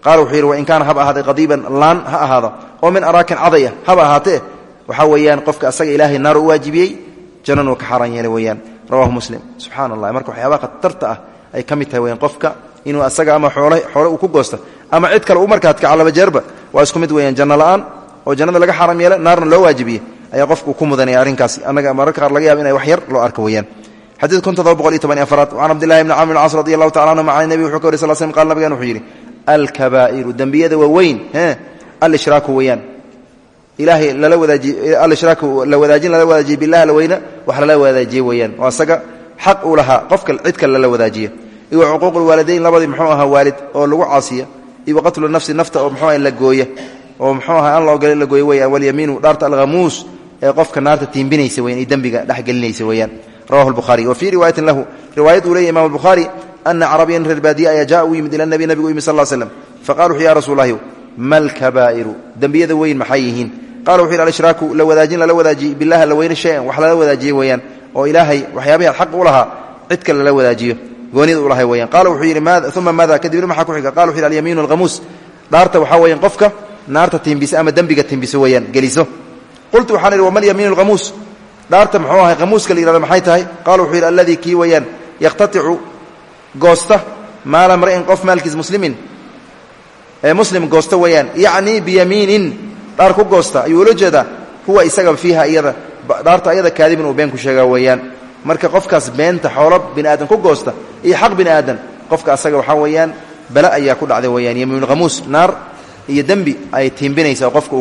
Qaala wuxuu yidhi haba ahaaday qadiiban laan ha ahaada oo min araakin caday ah haba ahaatee. Waxaa weeyaan qofka asaga ilaahay naar u waajibiyey jannanuu ka xaaraan rawahu muslim. Subxaana allah marka waxyaabaha khatarta ah ay ka mid weyaan qofka inuu asaga ama xoole uu ku goosto. Ama cid kale u markaa kacalaba jeerba waa isku mid weeyaan janno la'aan oo jannada laga xaram yeela naarna loo waajibiye ayaa qofku ku mudanaya arrinkaasi annaga mararka qaar laga yaaba inay wax yar loo arko weeyaan. Xadiid kun todoba boqol iyo toban iyo afaraad can cabdillahi bni camr bn caas radi allahu tacala anhuma can nebi wuxuu ka wary sal slm qal nabigan wuxuu yidhi alkabaa'iru dembiyada waa weyn e alshraaku weeyaan. Ilaahay lala wadaajiye alshraaku la wadaajin lala wadaajiye bilah la weyna wax lala wadaajiye weeyaan. Oo asaga xaq uu lahaa qofka cid kale lala wadaajiya iyo cuquuq lwaalidayn labadii muxuu ahaa waalid oo lagu caasiya. Iyo qatlu nafsi nafta oo muxuu aha la gooya oo muxuu aha aan la ogolay la gooya weyaan walyamiinu dhaarta alhamuus ee qofka naarta tiimbinaysa weyan iyo dembiga dhexgelinaysa weeyaan. Rawahu lbuhari wa fii riwaayatin lahu riwaayad uu leeyay imam albukhaari ana carabiyan reer baadiye ayaa jaa uu yimid ila nabi nabigu yimid sal slam faqala wuxu ya rasuul lahi ma lkabaa'iru dembiyada weyn maxay yihiin? Qala wuxu yidhi alshraaku la wadaajin lala wadaajiye bilah la weyne shayan wax lala wadaajiye weeyaan oo ilaahay waxyaabahi ad xaq u lahaa cid kale lala wadaajiyo goonida u lahay weyaan qala wuxuu yidhi uma maada kadibna maxaa ku xiga? Qala wuxu yidhi alyamiinu alhamuus dhaarta waxaa weeyaan qofka naarta tiimbisa ama dembiga tiimbiso weeyaan geliso qultu waxaan idhi wama lyamiinu alhamuus dhaarta muxuu ahay hamuuska la yihahdo maxay tahay? Qala wuxuu yidhi alladii kii weeyaan yakhtaticu goosta maala mri'in qof maalkiis muslimin muslim goosta weeyaan yacnii biyamiinin dhaar ku goosta ayuu ula jeedaa huwa isaga fiiha iyada dhaarta ayada kaadibin uu been ku sheegaa weeyaan. Marka qofkaas beenta xoolo bini aadan ku goosta iyo xaq bini aadan qofka asaga waxaa weeyaan bala ayaa ku dhacday weyaan yamiinulhamuus naar iyo dembi ay tiimbinaysaa oo qofka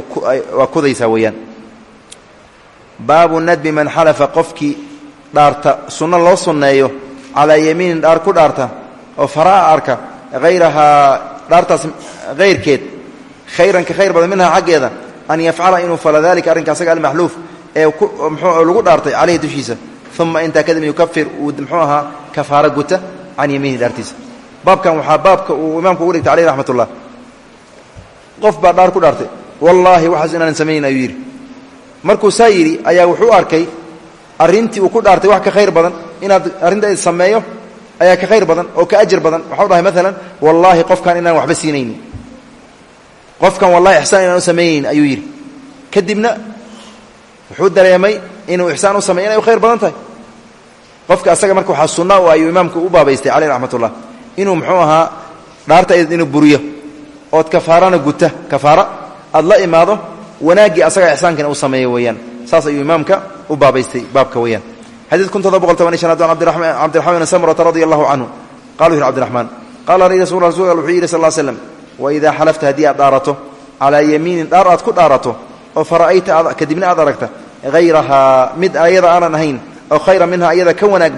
waa kudaysaa weeyaan baabu nadbi man xalafa qofkii dhaarta sunno loo sunneeyo calaa yamiinin dhaar ku dhaarta oo faraa arka hayrahaa dhaartaas hayrkeed khayran ka khayr badan minhaa xaggeeda an yafcala inuu falo dalika arrinka asaga almaxluuf ee mxuu lagu dhaartay caleyhi dushiisa uma intaa kadib yukafir uu mxuu ahaa kafaaro guta can yamiinihi dhaartiisa. Baabkan waxaa baabka uu imaamku ugu dhigtay aleyh raxmat ullah qof baa markuu saa yidhi ayaa wuxuu arkay arrintii uu ku dhaartay wax ka khayr badan. Inaad arrinta sameeyo ayaa ka khayr badan oo ka ajir badan. Waxau dhahay maalan wallaahi qofkan inaan waxba siinaynin qofkan wallahi ixsaan inaan u sameynaynin ayuu yidhi. Kadibna wuxuu dareemay inuu ixsaan u sameyo inay u khayr badan tahay. Qofka asaga marka waxaa sunna u ayuu imaamku u baabaystay caleyh raxmatullah inuu muxuu ahaa dhaarta inuu buriyo ood kafaarana guta kafaara aad la imaado wanaaggii asaga ixsaankana u sameeyo weeyaan. Saas ayuu imaamka u baabaystay baabka weeyaan. Xadiid kun todoba boqol toban iyo shanaad an cabdiraxman bn samrata radi allahu canhu qala wuxu cbdiraxmaan qaala rasul rasul wuxuu yidhi sal l slam waidaa xalafta haddii aad dhaarato calaa yamiinin dhaar ku dhaarato oo fara'ayta kadibna aad aragta mid ayada aanan ahayn oo khayra minha ayada ka wanaag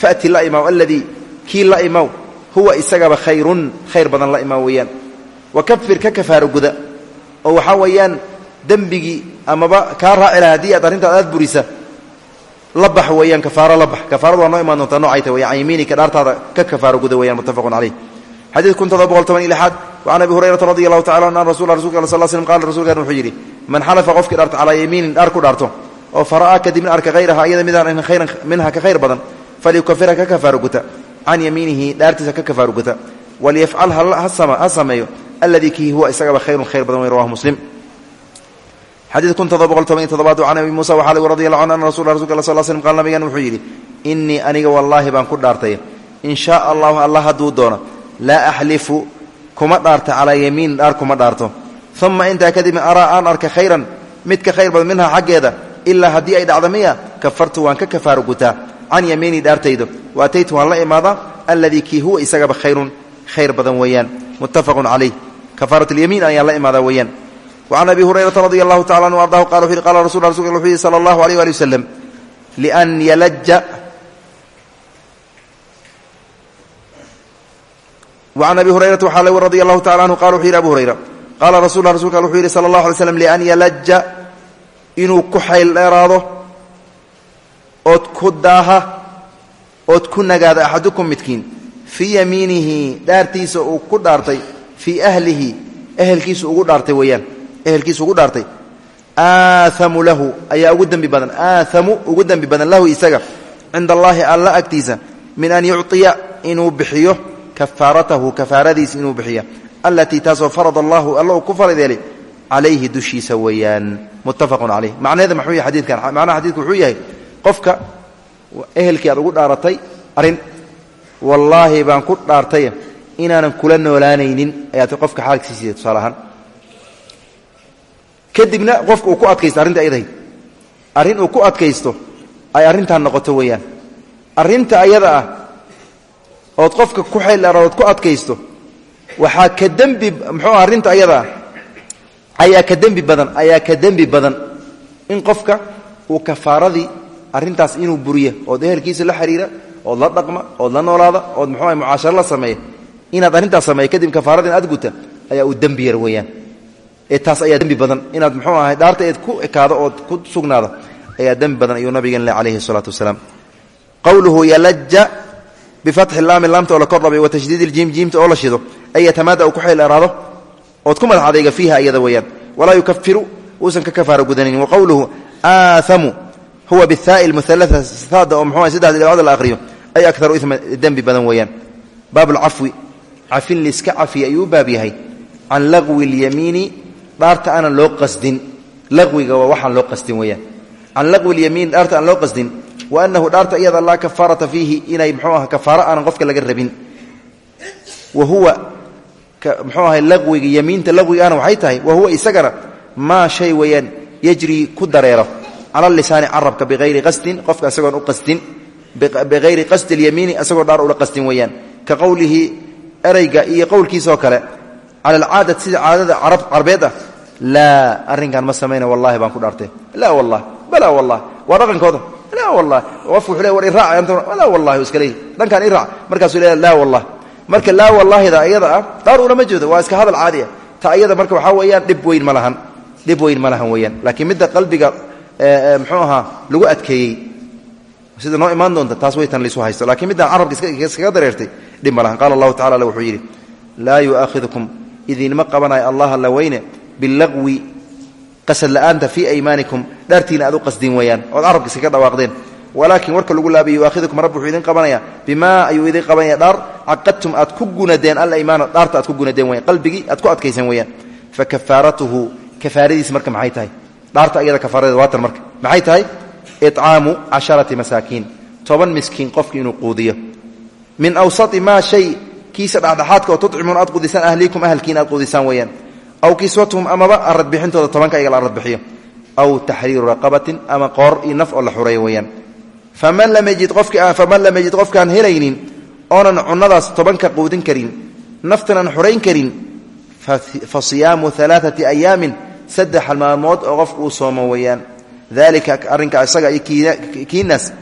faأti la imaw aladii kii la imaw huwa isagaba khayrun khayr badan la imaw weeyaan wakafir ka kafaaro guda. Oo waxaa weeyaan dembigii amaba kaa raaci laha haddii aad arrintaad aad burisa la weeyaan kafaaro la bax waa noo imaan doontaa noocayta weyan can yamiinika dhaartaada ka kafaaro guda weyan muttafaqun caleyh xadiid kun todoba boqol toban iyo lixaad wacan abi hurayrata radi allahu tacala an rasula rasulka al sal slm qala rasulkan wuxuu yidhi man xalafa qofkii dhaarta calaa yamiinin dhaar ku dhaarto oo fara'aa kadibna arka hayraha iyada midaan khayran minha ka khayr badan falyukafira ka kafaaro guta. Can yamiinihi dhaartiisa ka kafaaro guta. Walyafcal ha sameeyo. Alladii kii huwa isagaba khayrun khayr badan wey rawahu xadiid kun todoba boqol toban iyo todobaad can abi muusa waxaa lg radi allahu an ana rasul rasulka al sal slm qal nabigan wuxuu yidhi innii aniga wallaahi baan ku dhaartay in shaa allahu allah hadduu doono laa axlifu kuma dhaarta calaa yamiinin dhaar kuma dhaarto uma intaa kadibna araa aan arka khayran mid ka khayr badan minha xaggeeda ilaa haddii ay dhacda miya kafartu waan ka kafaaro gutaa can yamiinii dhaartaydo wa ataytu waan la imaadaa alladii kii huwa isagaba khayrun khayr badan weeyaan muttafaqun calayh kafaarat lyamiin ayaan la imaadaa weeyaan وعن أبي هريرة رضي الله تعالى عنه وأرضاه قال وحي قال رسول الله وحي صلى الله عليه وآله وسلم لأن يلج وعن أبي هريرة وحال رضي الله تعالى عنه قال وحي أبو هريرة قال رسول الله رسول الله صلى الله عليه وسلم لأن يلج إنو كحيل إراده أد كداها ood ku nagaada axadukum midkiin fii yamiinihi dhaartiisa uu ku dhaartay fii ahlihi ehelkiisu ugu dhaartay weeyaan ehelkiisu ugu dhaartay. Aaamu lahu ayaa ugu dembi badan. Aaamu ugu dembi badan lahu isaga. Cinda allaahi alla agtiisa. Min an yucطiya inuu bixiyo kafaaratahu kafaaradiis inuu bixiya. Allatii taasoo farad allahu alla uu ku faradeelay calayhi dushiisa weeyaan. Muttafaqun caleyh macnaheeda muxuu yahay xadiidkan? Macnaha xadidku wuxuu yahay qofka ehelkii aad ugu dhaaratay arrin wallaahi baan ku dhaartay inaanan kula noolaanaynin ayaad qofka xaalkiisiisa tusaale ahaan kadibna qofka uu ku adkaysto arrinta ayadahayd arrin uu ku adkaysto ay arrintan noqoto weeyaan. Arrinta ayada ah ood qofka ku xeeldheeradood ku adkaysto waxaa ka dembi muxuu ah arrinta ayada ah ayaa ka dembi badan ayaa ka dembi badan in qofka uu kafaaradii arrintaas inuu buriyo ood ehelkiisa la xiriira ood la dhaqma ood la noolaada ood muxuu mucaasharo la sameeya inaad arrintaas sameeya kadib kafaaradin aad guta ayaa uu dembi yar weeyaan. ee taas ayaa dembi badan inaad muxuu ahay dhaarta eed ku ekaado ood ku sugnaado ayaa dembi badan ayuu nabigeen le calayhi salaatu wasalaam. Qowluhu yalaja bifatxi laami laamta oo la kor dhabay wa tashdiid iljiim jiimta oo la shido ay yatamaada uu ku xeel dheeraado ood ku madax adayga fiiha iyada weeyaan. Walaa yukafiru uusan ka kafaara gudanaynin waqowluhu aaamu huwa bihaai lmualaa saada oo mxuu saddexda dhibcood la akhriyo ay akaru ima dembi badan weeyaan. Baab lcafwi cafin liska cafiya ayuu u baab yahay. Can lagwi اlyamiini dhaarta aanan loo qasdin. Lagwiga waa waxaan loo qasdin weeyaan. Can lagwi اlyamiin dhaarta aan loo qasdin wa anahu dhaarta iyada laa kafaarata fiihi inay mxuu aha kafaaro aanan qofka laga rabin. Wa huwa mxuu ahay lagwiga yamiinta lagwigaana waxay tahay wa huwa isagana maa shay weeyaan yajri ku dareero. Cala lisaani carabka biayri qasdin qofka isagoon u qasdin biayri qasdi اlyamiini isagoo dhaar ula qasdin weeyaan. Ka qowlihi ereyga iyo qowlkiisoo kale cala alcaadati sida caadada carbeed ah laa arrinkan ma samayna wallahi baan ku dhaartay. Laa wallah balaa wallah waa dhaqankooda. Laa wallah qofku wuxuu le war iraac anta laa wallahi iska leeyahy dhankaan iraac markaasuu leeya laa wallah marka laa wallahida iyada ah dhaar ulama jeedo waa iska hadal caadi ah ta iyada marka waxaa weeyaan dhib weyn ma lahan. Dhib weyn ma lahan weeyaan. Laakiin midda qalbiga mxuu ahaa lagu adkeeyey. Sida noo imaan doonta taas way tan laysu haysto lakiin middaan carabka iskaga dareertay dhib idinma qabanayo allah alla bilagwi qasad la'aanta fii aymaanikum dhaartiina aad qasdin weeyaan ood carabka iskaga dhawaaqdeen. Walaakin warka lagu laabay yu'aakhidukum rabbi wuxuu qabanaya bimaa ayuu idin qabanaya dhaar caqadtum aad ku gunadeen alaymaana dhaarta aad ku gunadeen weyan qalbigii aad ku adkaysan weeyaan. Fa kafaaratuhu kafaaradiis marka maxay tahay? Dhaarta ayada kafaaradeed waatan marka maxay tahay? Icaamu casharati masaakiin toban miskiin qofki inuu quudiyo. Min awsati maa shay kiisa dhexdhexaadka oo tudcimuun aad quudisaan ahliikum ahalkiina aad quudisaan aw kiswatuhum amaba aradbixintooda tobanka ayaga la aradbixiyo aw taxriiru raqabatin ama qoor iyo naf oo la xureeyo weeyaan. Faman lam yajid qofkaan helaynin oonan cunnadaas tobanka quudin karin naftan aan xurayn karin fa siyaamu alaaati ayaamin saddex maalmood oo qofku uu soomo weeyaan. Dalika arrinka isaga kiinaas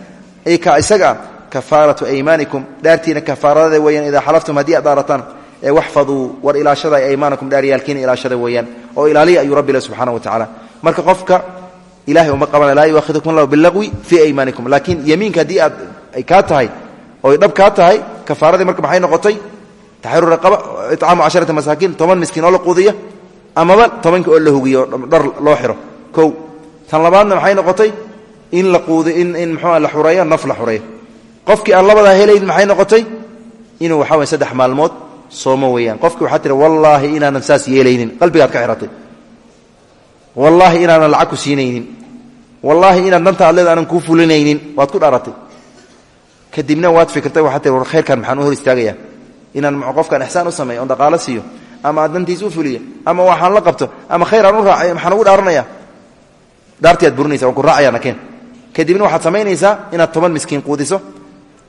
ka isaga kafaaratu aymaanikum dhaartiina kafaarada weeyaan idaa xalaftum haddii aad dhaarataan waxfaduu war ilaashada aymaanakum dhaaryaalkiina ilaashada weeyaan oo ilaaliya ayuu rabbi le subxana wa tacala marka qofka ilahay uma qabana laa yuahidukum allahu bilagwi fii aymaanikum. Laakiin yamiinka haddii aad ay kaa tahay oy dhab kaa tahay kafaaradii marka maxay noqotay? Taxriiru raqaba icaamu casharata masaakiin toban miskiin oo la quudiya amaba tobanka oo la hugiyo dhar loo xiro. Kow tan labaadna maxay noqotay? In la quudi in in muxua la xureeyo naf la qofkii aan labadaa maxay noqotay? Inuu waxaa weye saddex maalmood soomo weeyaan. Qofkii waxaa tiri wallaahi inaanan saas yeelaynin. Qalbigaad ka xiratay wallaahi inaanan lacag ku siinaynin. Wallaahi inaan dantaad leed aanan kuu fulinaynin. Waad ku dhaaratay kadibna waad fikirtay waxaa tii war khayrkan maxaan u hor istaagayaa inaan qofkan ixsaan u sameeyo oon dhaqaalo siiyo? Ama aad dantiis u fuliyo ama waxaan la qabto? Ama khayr aan u raacay maxaan ugu dhaaranaya? Dhaartii aad burinaysa waan ku raacaya nakeen kadibna inaad toban miskiin quudiso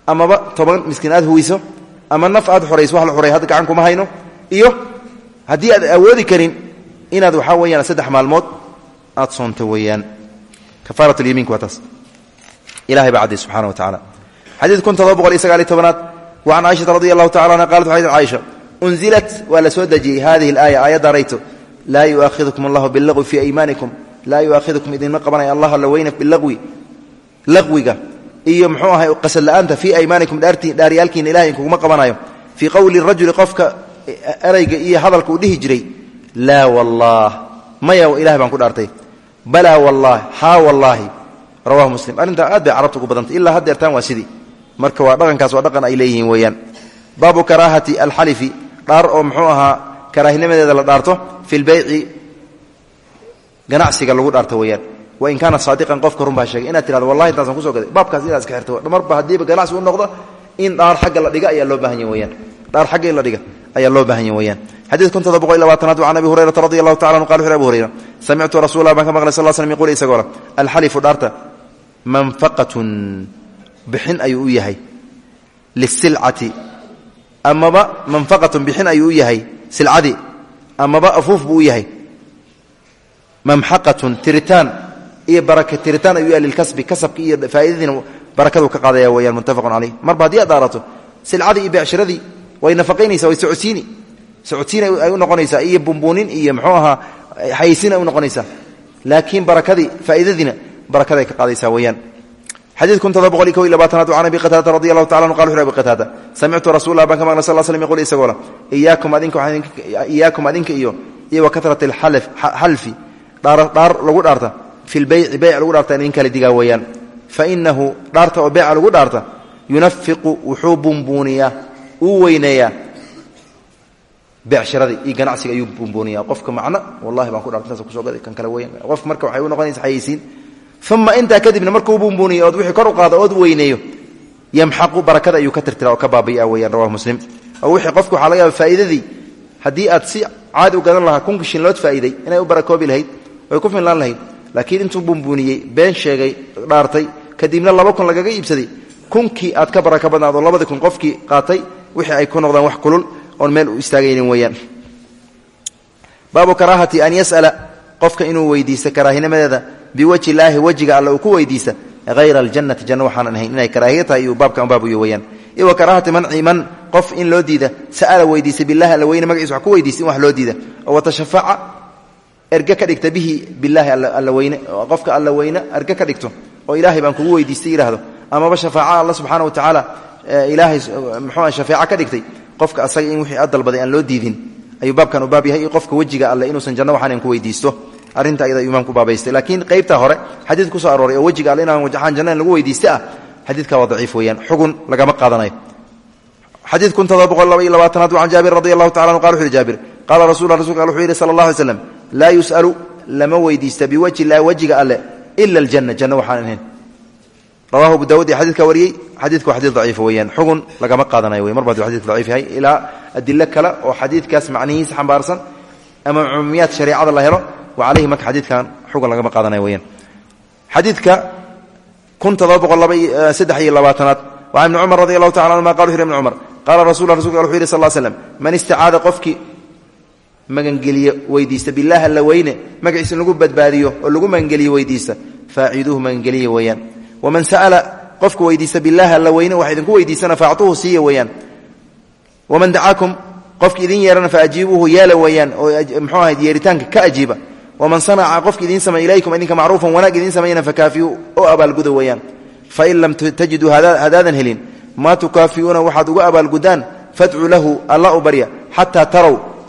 amaba toban miskiin aad ama naf aad xorayso wax la xoray hadda gacan kuma hayno. Iyo haddii aad awoodi karin inaad waxaa weyaan saddex maalmood aad soonto weeyaan. Kafaarat lyamiinka waa taas. Ilahay baa cadday subxana wa tacala xadiid kun todoba boqol iyo sagaaliy tobanaad wa can caaishata radi allahu tacala anha qalat waxay caaisha unzilat waa la soo dejiyey hadihi alaaya aayadda rayto laa yu'aakhidukum allahu bilagwi fii aymaanikum laa yu'aakhidukum idinma qabanaya allah alla weyne bilagwi laqwiga iyo muxuu ahay qasad la'aanta fii aymaanikum dhaaryaalkiina ilahay inkuguma qabanayo. Fii qowli rajuli qofka erayga iyo hadalka uu dhihi jiray laa wallaah. Maya ilahay baan ku dhaartay. Balaa wallaahi haa wallaahi rawahu muslim. Arrintaa aad bay carabta ugu badantay. Ilaa haddeertaan waa sidii. Marka waa dhaqankaas waa dhaqan ay leeyihiin weeyaan. Baabu karaahati alxalifi. Dhaar oo muxuu ahaa karaahinimadeeda la dhaarto fi lbeyci ganacsiga lagu dhaarto weeyaan wain kaana saadiqan qofka run baa sheegay inaad tirado wallahi intaasaan kuso gaday baabkaas inaad iska xirto marba haddiiba ganacsi u noqdo in dhaar xagga la dhiga ayaa loo baahan yahy weyaan dhaar xagga la dhiga ayaa loo baahan yahy weyaan xadiid kun todoba boqol iyo labaatanaad can abi hurayrata radi allahu qala wuxu abu hurayra samictu rasulah baan ka maqlay sal slam yqul isagoo le alxalifu dhaarta manfaqatun bixin ayuu u yahay lisilcati amaba manfaqatun bixin ayuu yahay silcadii amaba afuuf buu u yahay mamxaqatun tiritaan iyo baraka tiritaan ayuu yahay lilkasbi kasabki iyo faa'iidadiina barakaduu ka qaadaya weyaan muttafaqun caleyh marba haddii aad dhaarato silcadii iyo becshiradii way nafaqaynaysa way socodsiini. Socodsiin ay u noqonaysaa iyo bumbuunin iyo mxuu ahaa xayeysiin ay u noqonaysaa. Laakiin barakadii faa'iidadiina barakaday ka qaadaysaa weyaan xadiid kun todoba boqol iyo kow iyo labaatanaad can abi qataadata radi allahu tacala anu qala wuxu abi qataada samictu rasulah baan ka maqlay sal slm yqul isagoo le iyaakum adinka iyo iyo wa katrat alxalfi dhaar lagu dhaarta fi lbeyci beyc lagu dhaarta in kala digaa weeyaan fainahu dhaarta oo beyca lagu dhaarta yunafiqu wuxuu bumbuuniyaa uu weyneeyaa becshiradii iyo ganacsiga ayuu bumbuuniyaa qofka macno wallahi baan ku dhaarta intaas kuso gaday kan kale weyan qof marka waxay u noqonaysa xayeysiin uma intaa kadibna markuu bumbuuniyo ood wixii kor u qaado ood weyneeyo yamxaqu barakada ayuu ka tirtira oo ka baabi'a weyaan rawahu muslim oo wixii qofku waxaa laga yaaba faa'iidadii haddii aad si caadi u gadan lahaa kunka shinlood faa'iiday inay u barakoobi lahayd way ku finlaan lahayd laakiin intuu bumbuuniyey been sheegay dhaartay kadibna laba kun lagaga iibsaday kunkii aad ka baraka badnaado labadii kun qofkii qaatay wixii ay ku noqdaan wax kulul oon meel u istaagaynin weyaan baabu karaahati an yas'ala qofka inuu weydiisto karaahinimadeeda biwajhi illaahi wejiga alle uu ku weydiista hayra aljannati janno waxaanan inay karaahiya tahay iyuu baabkan baabuyo iyo wa karaahati manci man qof in loo diida sa'ala weydiista billahi alla weyne magaciisa ku weydiista wax loo diida. Oo watashafaca erge ka dhigta bihi bilaahi alla weyne qofka alla weyne erge ka dhigto oo ilaahay baan kugu weydiistay yidhaahdo. Amaba shafaaca alla subxaana wa tacaala ilaahay muxuu shafeeca ka dhigtay qofka asaga in wixii aad dalbaday aan loo diidin ayuu baabkan u baab yahay iyo qofka wejiga alle inuusan janno waxaanan ku weydiisto. Arrinta ayada ayuu imaamku baabaystay laakiin qaybta hore xadiid ku soo arooray oo wejiga alle inaan jannadan lagu weydiista ah xadiidka waa daciif weeyaan xugun lagama qaadanayo. Xadiid kun todoba boqol laba iyo labaatanaad can jaabir radi allahu tacala anu qala wuxu yhi jaabir qaala rasul rasulka laa yus'alu lama weydiista biwajhi illahi wejiga alle ila aljanna janno waxaan ahayn. Rawahu abu dawud iyo xadidka wariyey xadiidku waa xadiid daciifa weeyaan. Xugun lagama qaadanayo wey mar ba haduu xadidku daciif yahay ilaa adilo kale oo xadiidkaas macnihiisa xambaarsan ama cumuumiyaad shareecada la helo wa calayhi marka xadiidkan xugun lagama qaadanayo weyaan xadiidka kun todoba boqol laba saddex iyo labaatanaad. Waa ibni cumar radi allahu tacala anuma qala wuxu yhi ibni cumar qaala rasul rasulka wuxu yidhi sal slam man istacaada qofkii magangeliye weydiista. Bilaah alla weyne magaciisa lagu badbaadiyo oo lagu magangeliye weydiista. Faaciduuhu magangeliye weeyaan waman sa'ala qofka weydiista bilaah alla weyne waxa idinku weydiisana faactuuhu siiya weeyaan waman dacaakum qofki idin yeerana faajiibuuhu yeela weeyaan oo mxuu ahayd yeeritaanka ka ajiiba. Waman sanaca qofki idiin samay ilaykum idinka macruufan wanaag idiin samayna fakaafiyu oo abaalguda weeyaan fain lam tajiduu hadaadan helin maa tukaafiuuna waxaad uga abaalgudaan fadcuu lahu alla u barya xataa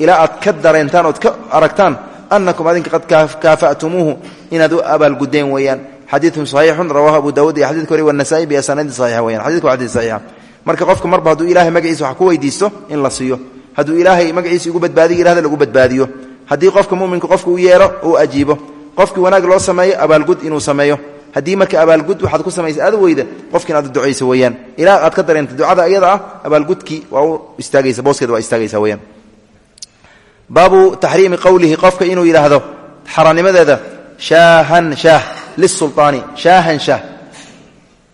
ilaa aad ka dareentaan ood ka aragtaan anakum adinka qad kaafa'tumuuhu inaad u abaalgudeen weeyaan. Xadiidun saxiixun rawahu abu dawud iyo xadidka wari wanasaa'i biasanadi saxiixa weyan xadidku waa xadid saxiixa marka qofka marba hadduu ilahay magaciisa wax ku weydiisto in la siiyo. Hadduu ilaahay magaciisa igu badbaadiyo yihahda lagu badbaadiyo. Haddii qofka muminka qofka u yeero uu ajiibo. Qofkii wanaag loo sameeyo abaalgud inuu sameeyo. Haddii marka abaalgud waxaad ku samaysa aad weyda qofkiin aad ducaysa weeyaan. Ilaa aad ka dareenta ducada iyada ah abaalgudkii waa u booskeeda waa istaagaysa weyaan baabu taxriimi qowlihi qofka inuu yidhaahdo xaaraannimadeeda shaahan shaah lisulaani shaahan shaah.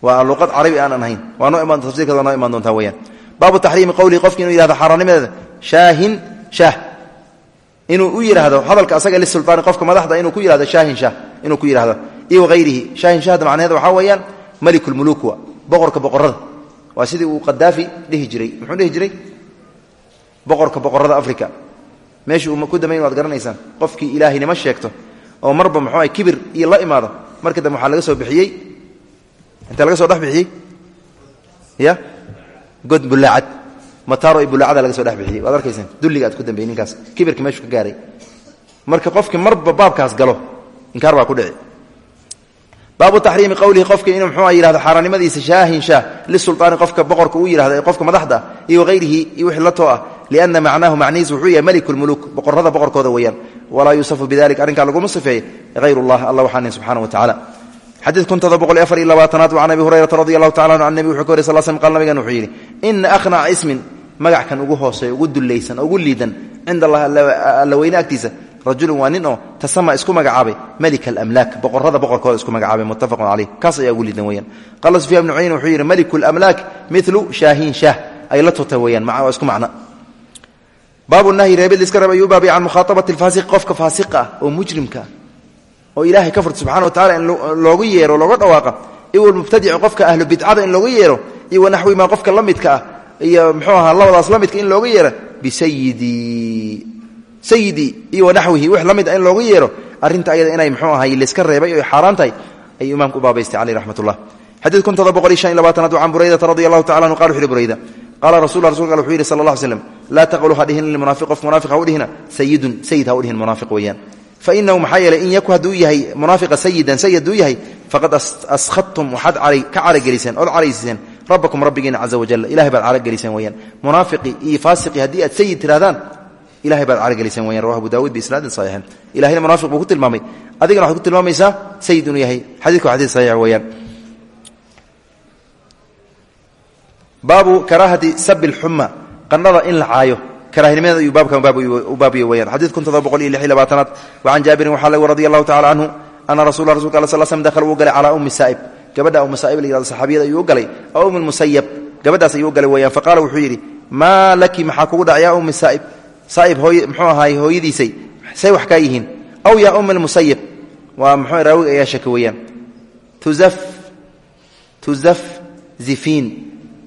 Waa luqad carabi aanan ahayn. Waa noo imaan tafsirkeeda noo imaan doontaa weyaan baabu taxriimi qowlihi qofki inuu yihahdo xaaraannimadeeda shaahin shaah. Inuu u yidhaahdo hadalka asaga lisulaani qofka madaxda inuu ku yihahdo shaahin shaah inuu ku yidhahdo iyo wahayrihi shaahin shahda macnaheeda waxaa weeyaan melikulmuluuk wa boqorka boqorada waa sidii uu qadaafi dhihi jiray muxuu dhihi jiray? Boqorka boqorada africa meesha uu ku damayn waad garanaysaan qofkii ilaahaynimo sheegto oo marba muxuu ah kibir iyo la imaado marka dambe waxaa laga soo bixiyey? Inta laga soo dhex bixiyey? Ya? God bulaacad mataaro iyo laga soo dhex bixiyey. Waad arkaysaan dulliga ku dambeeyey kibirka meeshu ka gaaray. Marka qofkii marba baabkaas galo inkaar baa ku dhici baabu taxriimi qowlihi qofka inuu mxuu yihahdo xaaraannimadiisa shaahin shaah lisulaani qofka boqorka uu yihahdo ee qofka madaxda iyo wahayrihi iyo wixii la too ah lianna macnaahu macnihiis wuxuu yahay meliku lmuluuk boqorrada boqorkooda weeyaan. Walaa yuusafu bidalik arrinkaa laguma sifeeye hayr ullah alla waxaanin subxana wa tacala xadiid kuntada boqol iyo afar iyo labaatanaad can abi hurayrata radi allahu tacala anhu can nebi wuxuu ka wary sal slm qal nabigan wuxuu yidhi ina akhnaca ismin magac kan ugu hooseeya ugu dullaysan ugu liidan cinda allah alla weyne agtiisa rajulun waa nin oo tasama isku magacaabay. Melika alamlaak boqorrada boqorkooda isku magacaabay muttafaqun caleyh kaas ayaa ugu liidan weyaan qaala sufyan bnu cuyayna wuxuu yidhi meliku lamlaak milu shaahiin shaah ay la tuta weyaan waa isku macno. Baabu nahyi reebid liska reeb ayuu baabay can mukhaaabati alfaasiq qofka faasiqa ah oo mujrimka ah oo ilaahay ka furta subxana wa tacala in loogu yeero looga dhawaaqa iyo walmubtadici qofka ahlu bidcada in looga yeero iyo wanaxwi maa qofka la midka ah iyo mxuu ahaa labadaas la midka in looga yeero bisayidii sayidii iyo wanaxwihi wix la mid a in looga yeero arrinta ayada inay mxuu ahay layska reebay o xaaraan tahay ayuu imaamku u baabaystay caleyh raxmat ullah xadiid kun todoba boqol iyo shan iyo labaatanaad can buraydata radi allahu tacala anhu qala wuxu uhi burayda qaala rasul rasulka al wuxuu yidhi sala allah ly slam laa taqulu ha dhihin lilmunaafiq qof munaafiq ha u dhihina sayidun sayid ha u dhihin munaafiq weeyaan. Fainahu maxaa yeeley in yaku hadduu yahay munaafiqa sayidan sayid hadduu yahay faqad askhadtum waxaad ka carageliseen ood caraysiseen rabbakum rabbigiina caza wajal ilahay baad carageliseen weyaan munaafiqii iyo faasiqii haddii aad sayid tirahdaan ilahay baad carageliseen weyaan rawahu abu daawud biisnaadin saxiixin ilahayna munaafiq buu tilmaamay. Adigana waxaad ku tilmaamaysaa sayid inuu yahay. Xadidka waa xadid saxiix weeyaan. Baabu karaahati sabi lxuma qannada in la caayo. Karaahinimadeeda ayuu baabkan u baabiye weyaan xadiid kun todoba boqol iyo lix iyo labaatanaad wacan jaabirin waxaa lagu radi allahu tacala canhu ana rasula rasulka al sl slm dakhala wuu galay ummi saa'ib. Gabadha ummu saa'ib la yihahdo saxaabiyada galay. Oo ummi lmusayab gabadhaas ayuu galay weeyaan. Faqaala wuxuu yidhi maa laki maxaa kugu dhac ummi saa'ib saa'ib hooy muxuu ahaay hooyadiisay say wax kaa yihiin. Aw yaa ummi lmusayib waa muxuu raawiga ayaa shaka weeyaan. Tuzaf tuzaf zifiin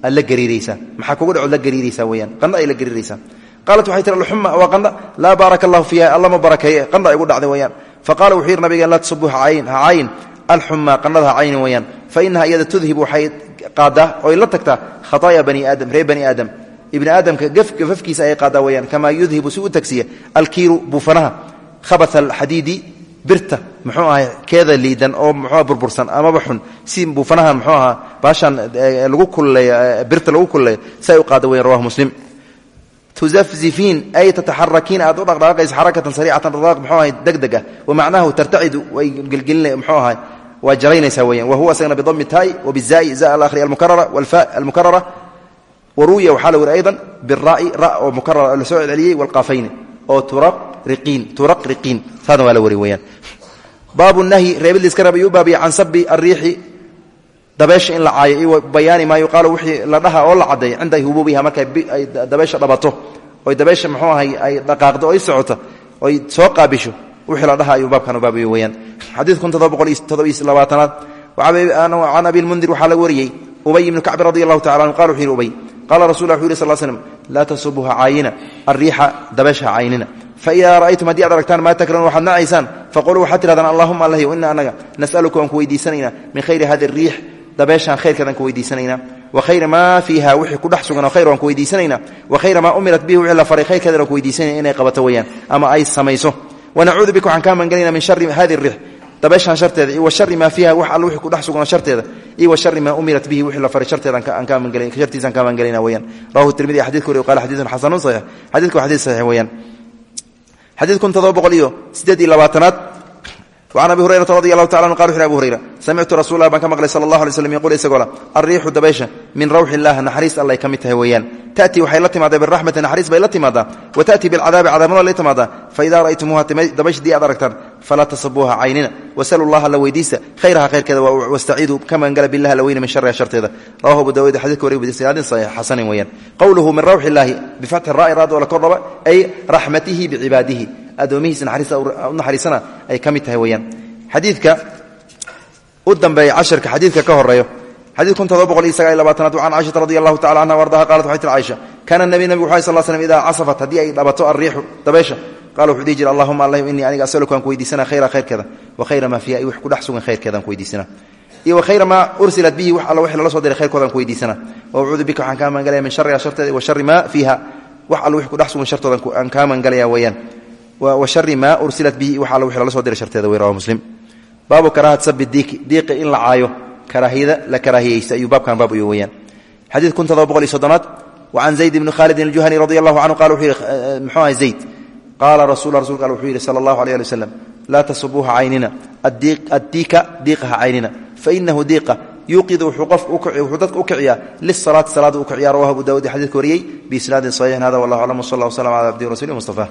aad la gariiraysaa. Maxaa kugu dhacood la gariiraysaa weyaan qandha ay la gariiraysaa. Qaalat waxay tihi alxuma waa qandha laa baaraka allahu fiiha alla ma barakeeye qandha igu dhacday weyaan faqala wuxuu yidhi nabigan laa tasubu ha caayin alxuma qannada ha caynin weyaan fa inaha iyada tudhib waxay qaadaa oy la tagtaa khataaya bani aadam reer bani aadam ibni aadamka gafafkiisa ayay qaadaa weyaan kamaa yudhibu si u tagsiya alkiiru buufanaha khabat alxadiidi birta muxuu ahay keeda liidan oo muxua burbursan amaba xun si buufanahan muxuu ahaa baashaan lagu kulleeyo birta lagu kulleeyo si ay u qaada weyan rawahu muslim. Tuzafzifiin ay tataxarakiin aad u dhaqdhaqaaqaysa xarakatan sariicatan dhaqdhaqaaq muxuu ahay degdeg ah wa macnahu tartacidu way gelgelina muxuu ahay waa jaraynaysaa weyan wa huwa asagana bidami taai wa bizaa'i za alahri almukarara walfa almukarara wa ruwiya waxaa la weri aydan biraa'i ra oo mukarara la soo celceliyey walqaafayni oo turaqriqiin saadna waa la weri weyaan baabu nahyi reebid liska reeb ayuu u baabiya can sabi ariixi dabeesha in la caayo iyo bayaani maa yuqaalu wixii la dhaha oo la caddeeya cinda hubuubiha markay ay dabeesha dhabato oy dabeesha muxuu ahay ay dhaqaaqdo oy socoto oy soo qaabisho wixii la dhaha ayuu baabkan u baabiyo weyaan xadiid kun todoba boqol iyo toddoba iyo labaatanaad can abi lmundir waxaa laga wariyey ubay ibnu kacbi radi allahu tacala anhu qala wuxuu yidhi ubay qaala rasul wuxu yhi sal slm laa tasubuha caayina ariixa dabeesha ha caynina faidaa ra'aytum haddii ad aragtaan maa takraun waxaad nacaysaan faquluu waxaad tihahdaan allahuma allahyow ina anaga nas'aluka waan ku weydiisanaynaa min khayri hadi riix dabeeshaan khayrkeedaan ku weydiisanaynaa wa khayra maa fiiha wixii ku dhex sugan oo khayr waan ku weydiisanaynaa wa khayra maa umirat bihi wixii la faray khayrkeedan waan ku weydiisanayna inay qabato weeyaan ama ay samayso wanacuudu bika waxaan dabeeshaan sharteeda iyo wa shari maa fiiha wax all wixii ku dhex sugan sharteeda iyo wa shari maa umirat bihi wixii la faray sharteedaan kaa magangalay shartiisaan kaa magangalayna weeyaan. Rawahu tirmidi xadidka wariy qala xadiidun xasanun saxiix. Xadidku waa xadiid saxiix weeyaan. Xadiid kun todoba boqol iyo siddeed iyo labaatanaad. وcan abi hurayrata radi allahu taala anu qal wuxu abu hurayra samictu rasul lah baan ka maqlay sala allah alay slm yquul isagoo la alriixu dabaysha min rawxi illah naxariis allay ka mid tahay weeyaan. Ta'tii waxay la timaadaa biraxmati naxariis bay la timaadaa. Wa ta'tii bilcadaabi cadaabnima falaa tasabuuha caynina wasalu llaha la weydiista khayraha khayrkeeda wastaciidu ka magangala bilah la weyne min shariha sharteeda rawahu abu dawud xadidka wariga bisnaadin saxiix xasanin weeyaan qowluhu min rawxi illaahi bifatxi raa'i raad oo la kordhaba ay raxmatihi bicibaadihi addoomihiisa naxariisana ay ka mid tahay weyaan xadiidka u dambeeya casharka xadiidka ka horeeyo xadid kun todoba boqol iyo sagaal iyo labaatanaad can caishata radi allahu tacala anha ardaha qalat waxay tiri caaisha kaana nabi nabigu waxay sal slm idaa casafat haddii ay dhabato alriixu dabeesha qala wuxuu dhihi jira allahuma allah innii aniga asaluka aan ku weydiisana khayra khayrkeeda wa khayra maa fiiha i wix ku dhex sugan khayrkeedaan ku weydiisana iyo wa khayra maa ursilat bihi wax alla wixii lala soo diray khayrkoodaan ku weydiisana wa acuudu bika waxaan kaa magangalaya min shariha sharteeda wa shari maa fiiha wax alla wixii ku dhex sugan shartoodan aan kaa magangalaya weeyaan wa shari maa ursilat bihi wax alla wixii lala soo diray sharteeda wey rawa muslim baabu karahat sabi diiki diiqi in la caayo karaahiyada la karaahiyeysta ayuu baabkan baab uyo weyaan xadiid kun todoba boqol iyo soddonaad wa can zayd bni khaalidin aljuhani radi allahu canhu qala wuxuu yihi muxuu ahay zayd qaala rasul rasulka al wuxuu yidhi sala allahu alay ali wasalam laa tasubuuha caynina addiika diiqaha caynina fainahu diiqa yuuqidu wuxuu dadka u kiciyaa lisalaati salaada u kiciya rawahu abu dawud xadidka wariyey biisnaadin saxiixin hada wallah aclam wsal allah wslam ala abdihi rasuli mustafa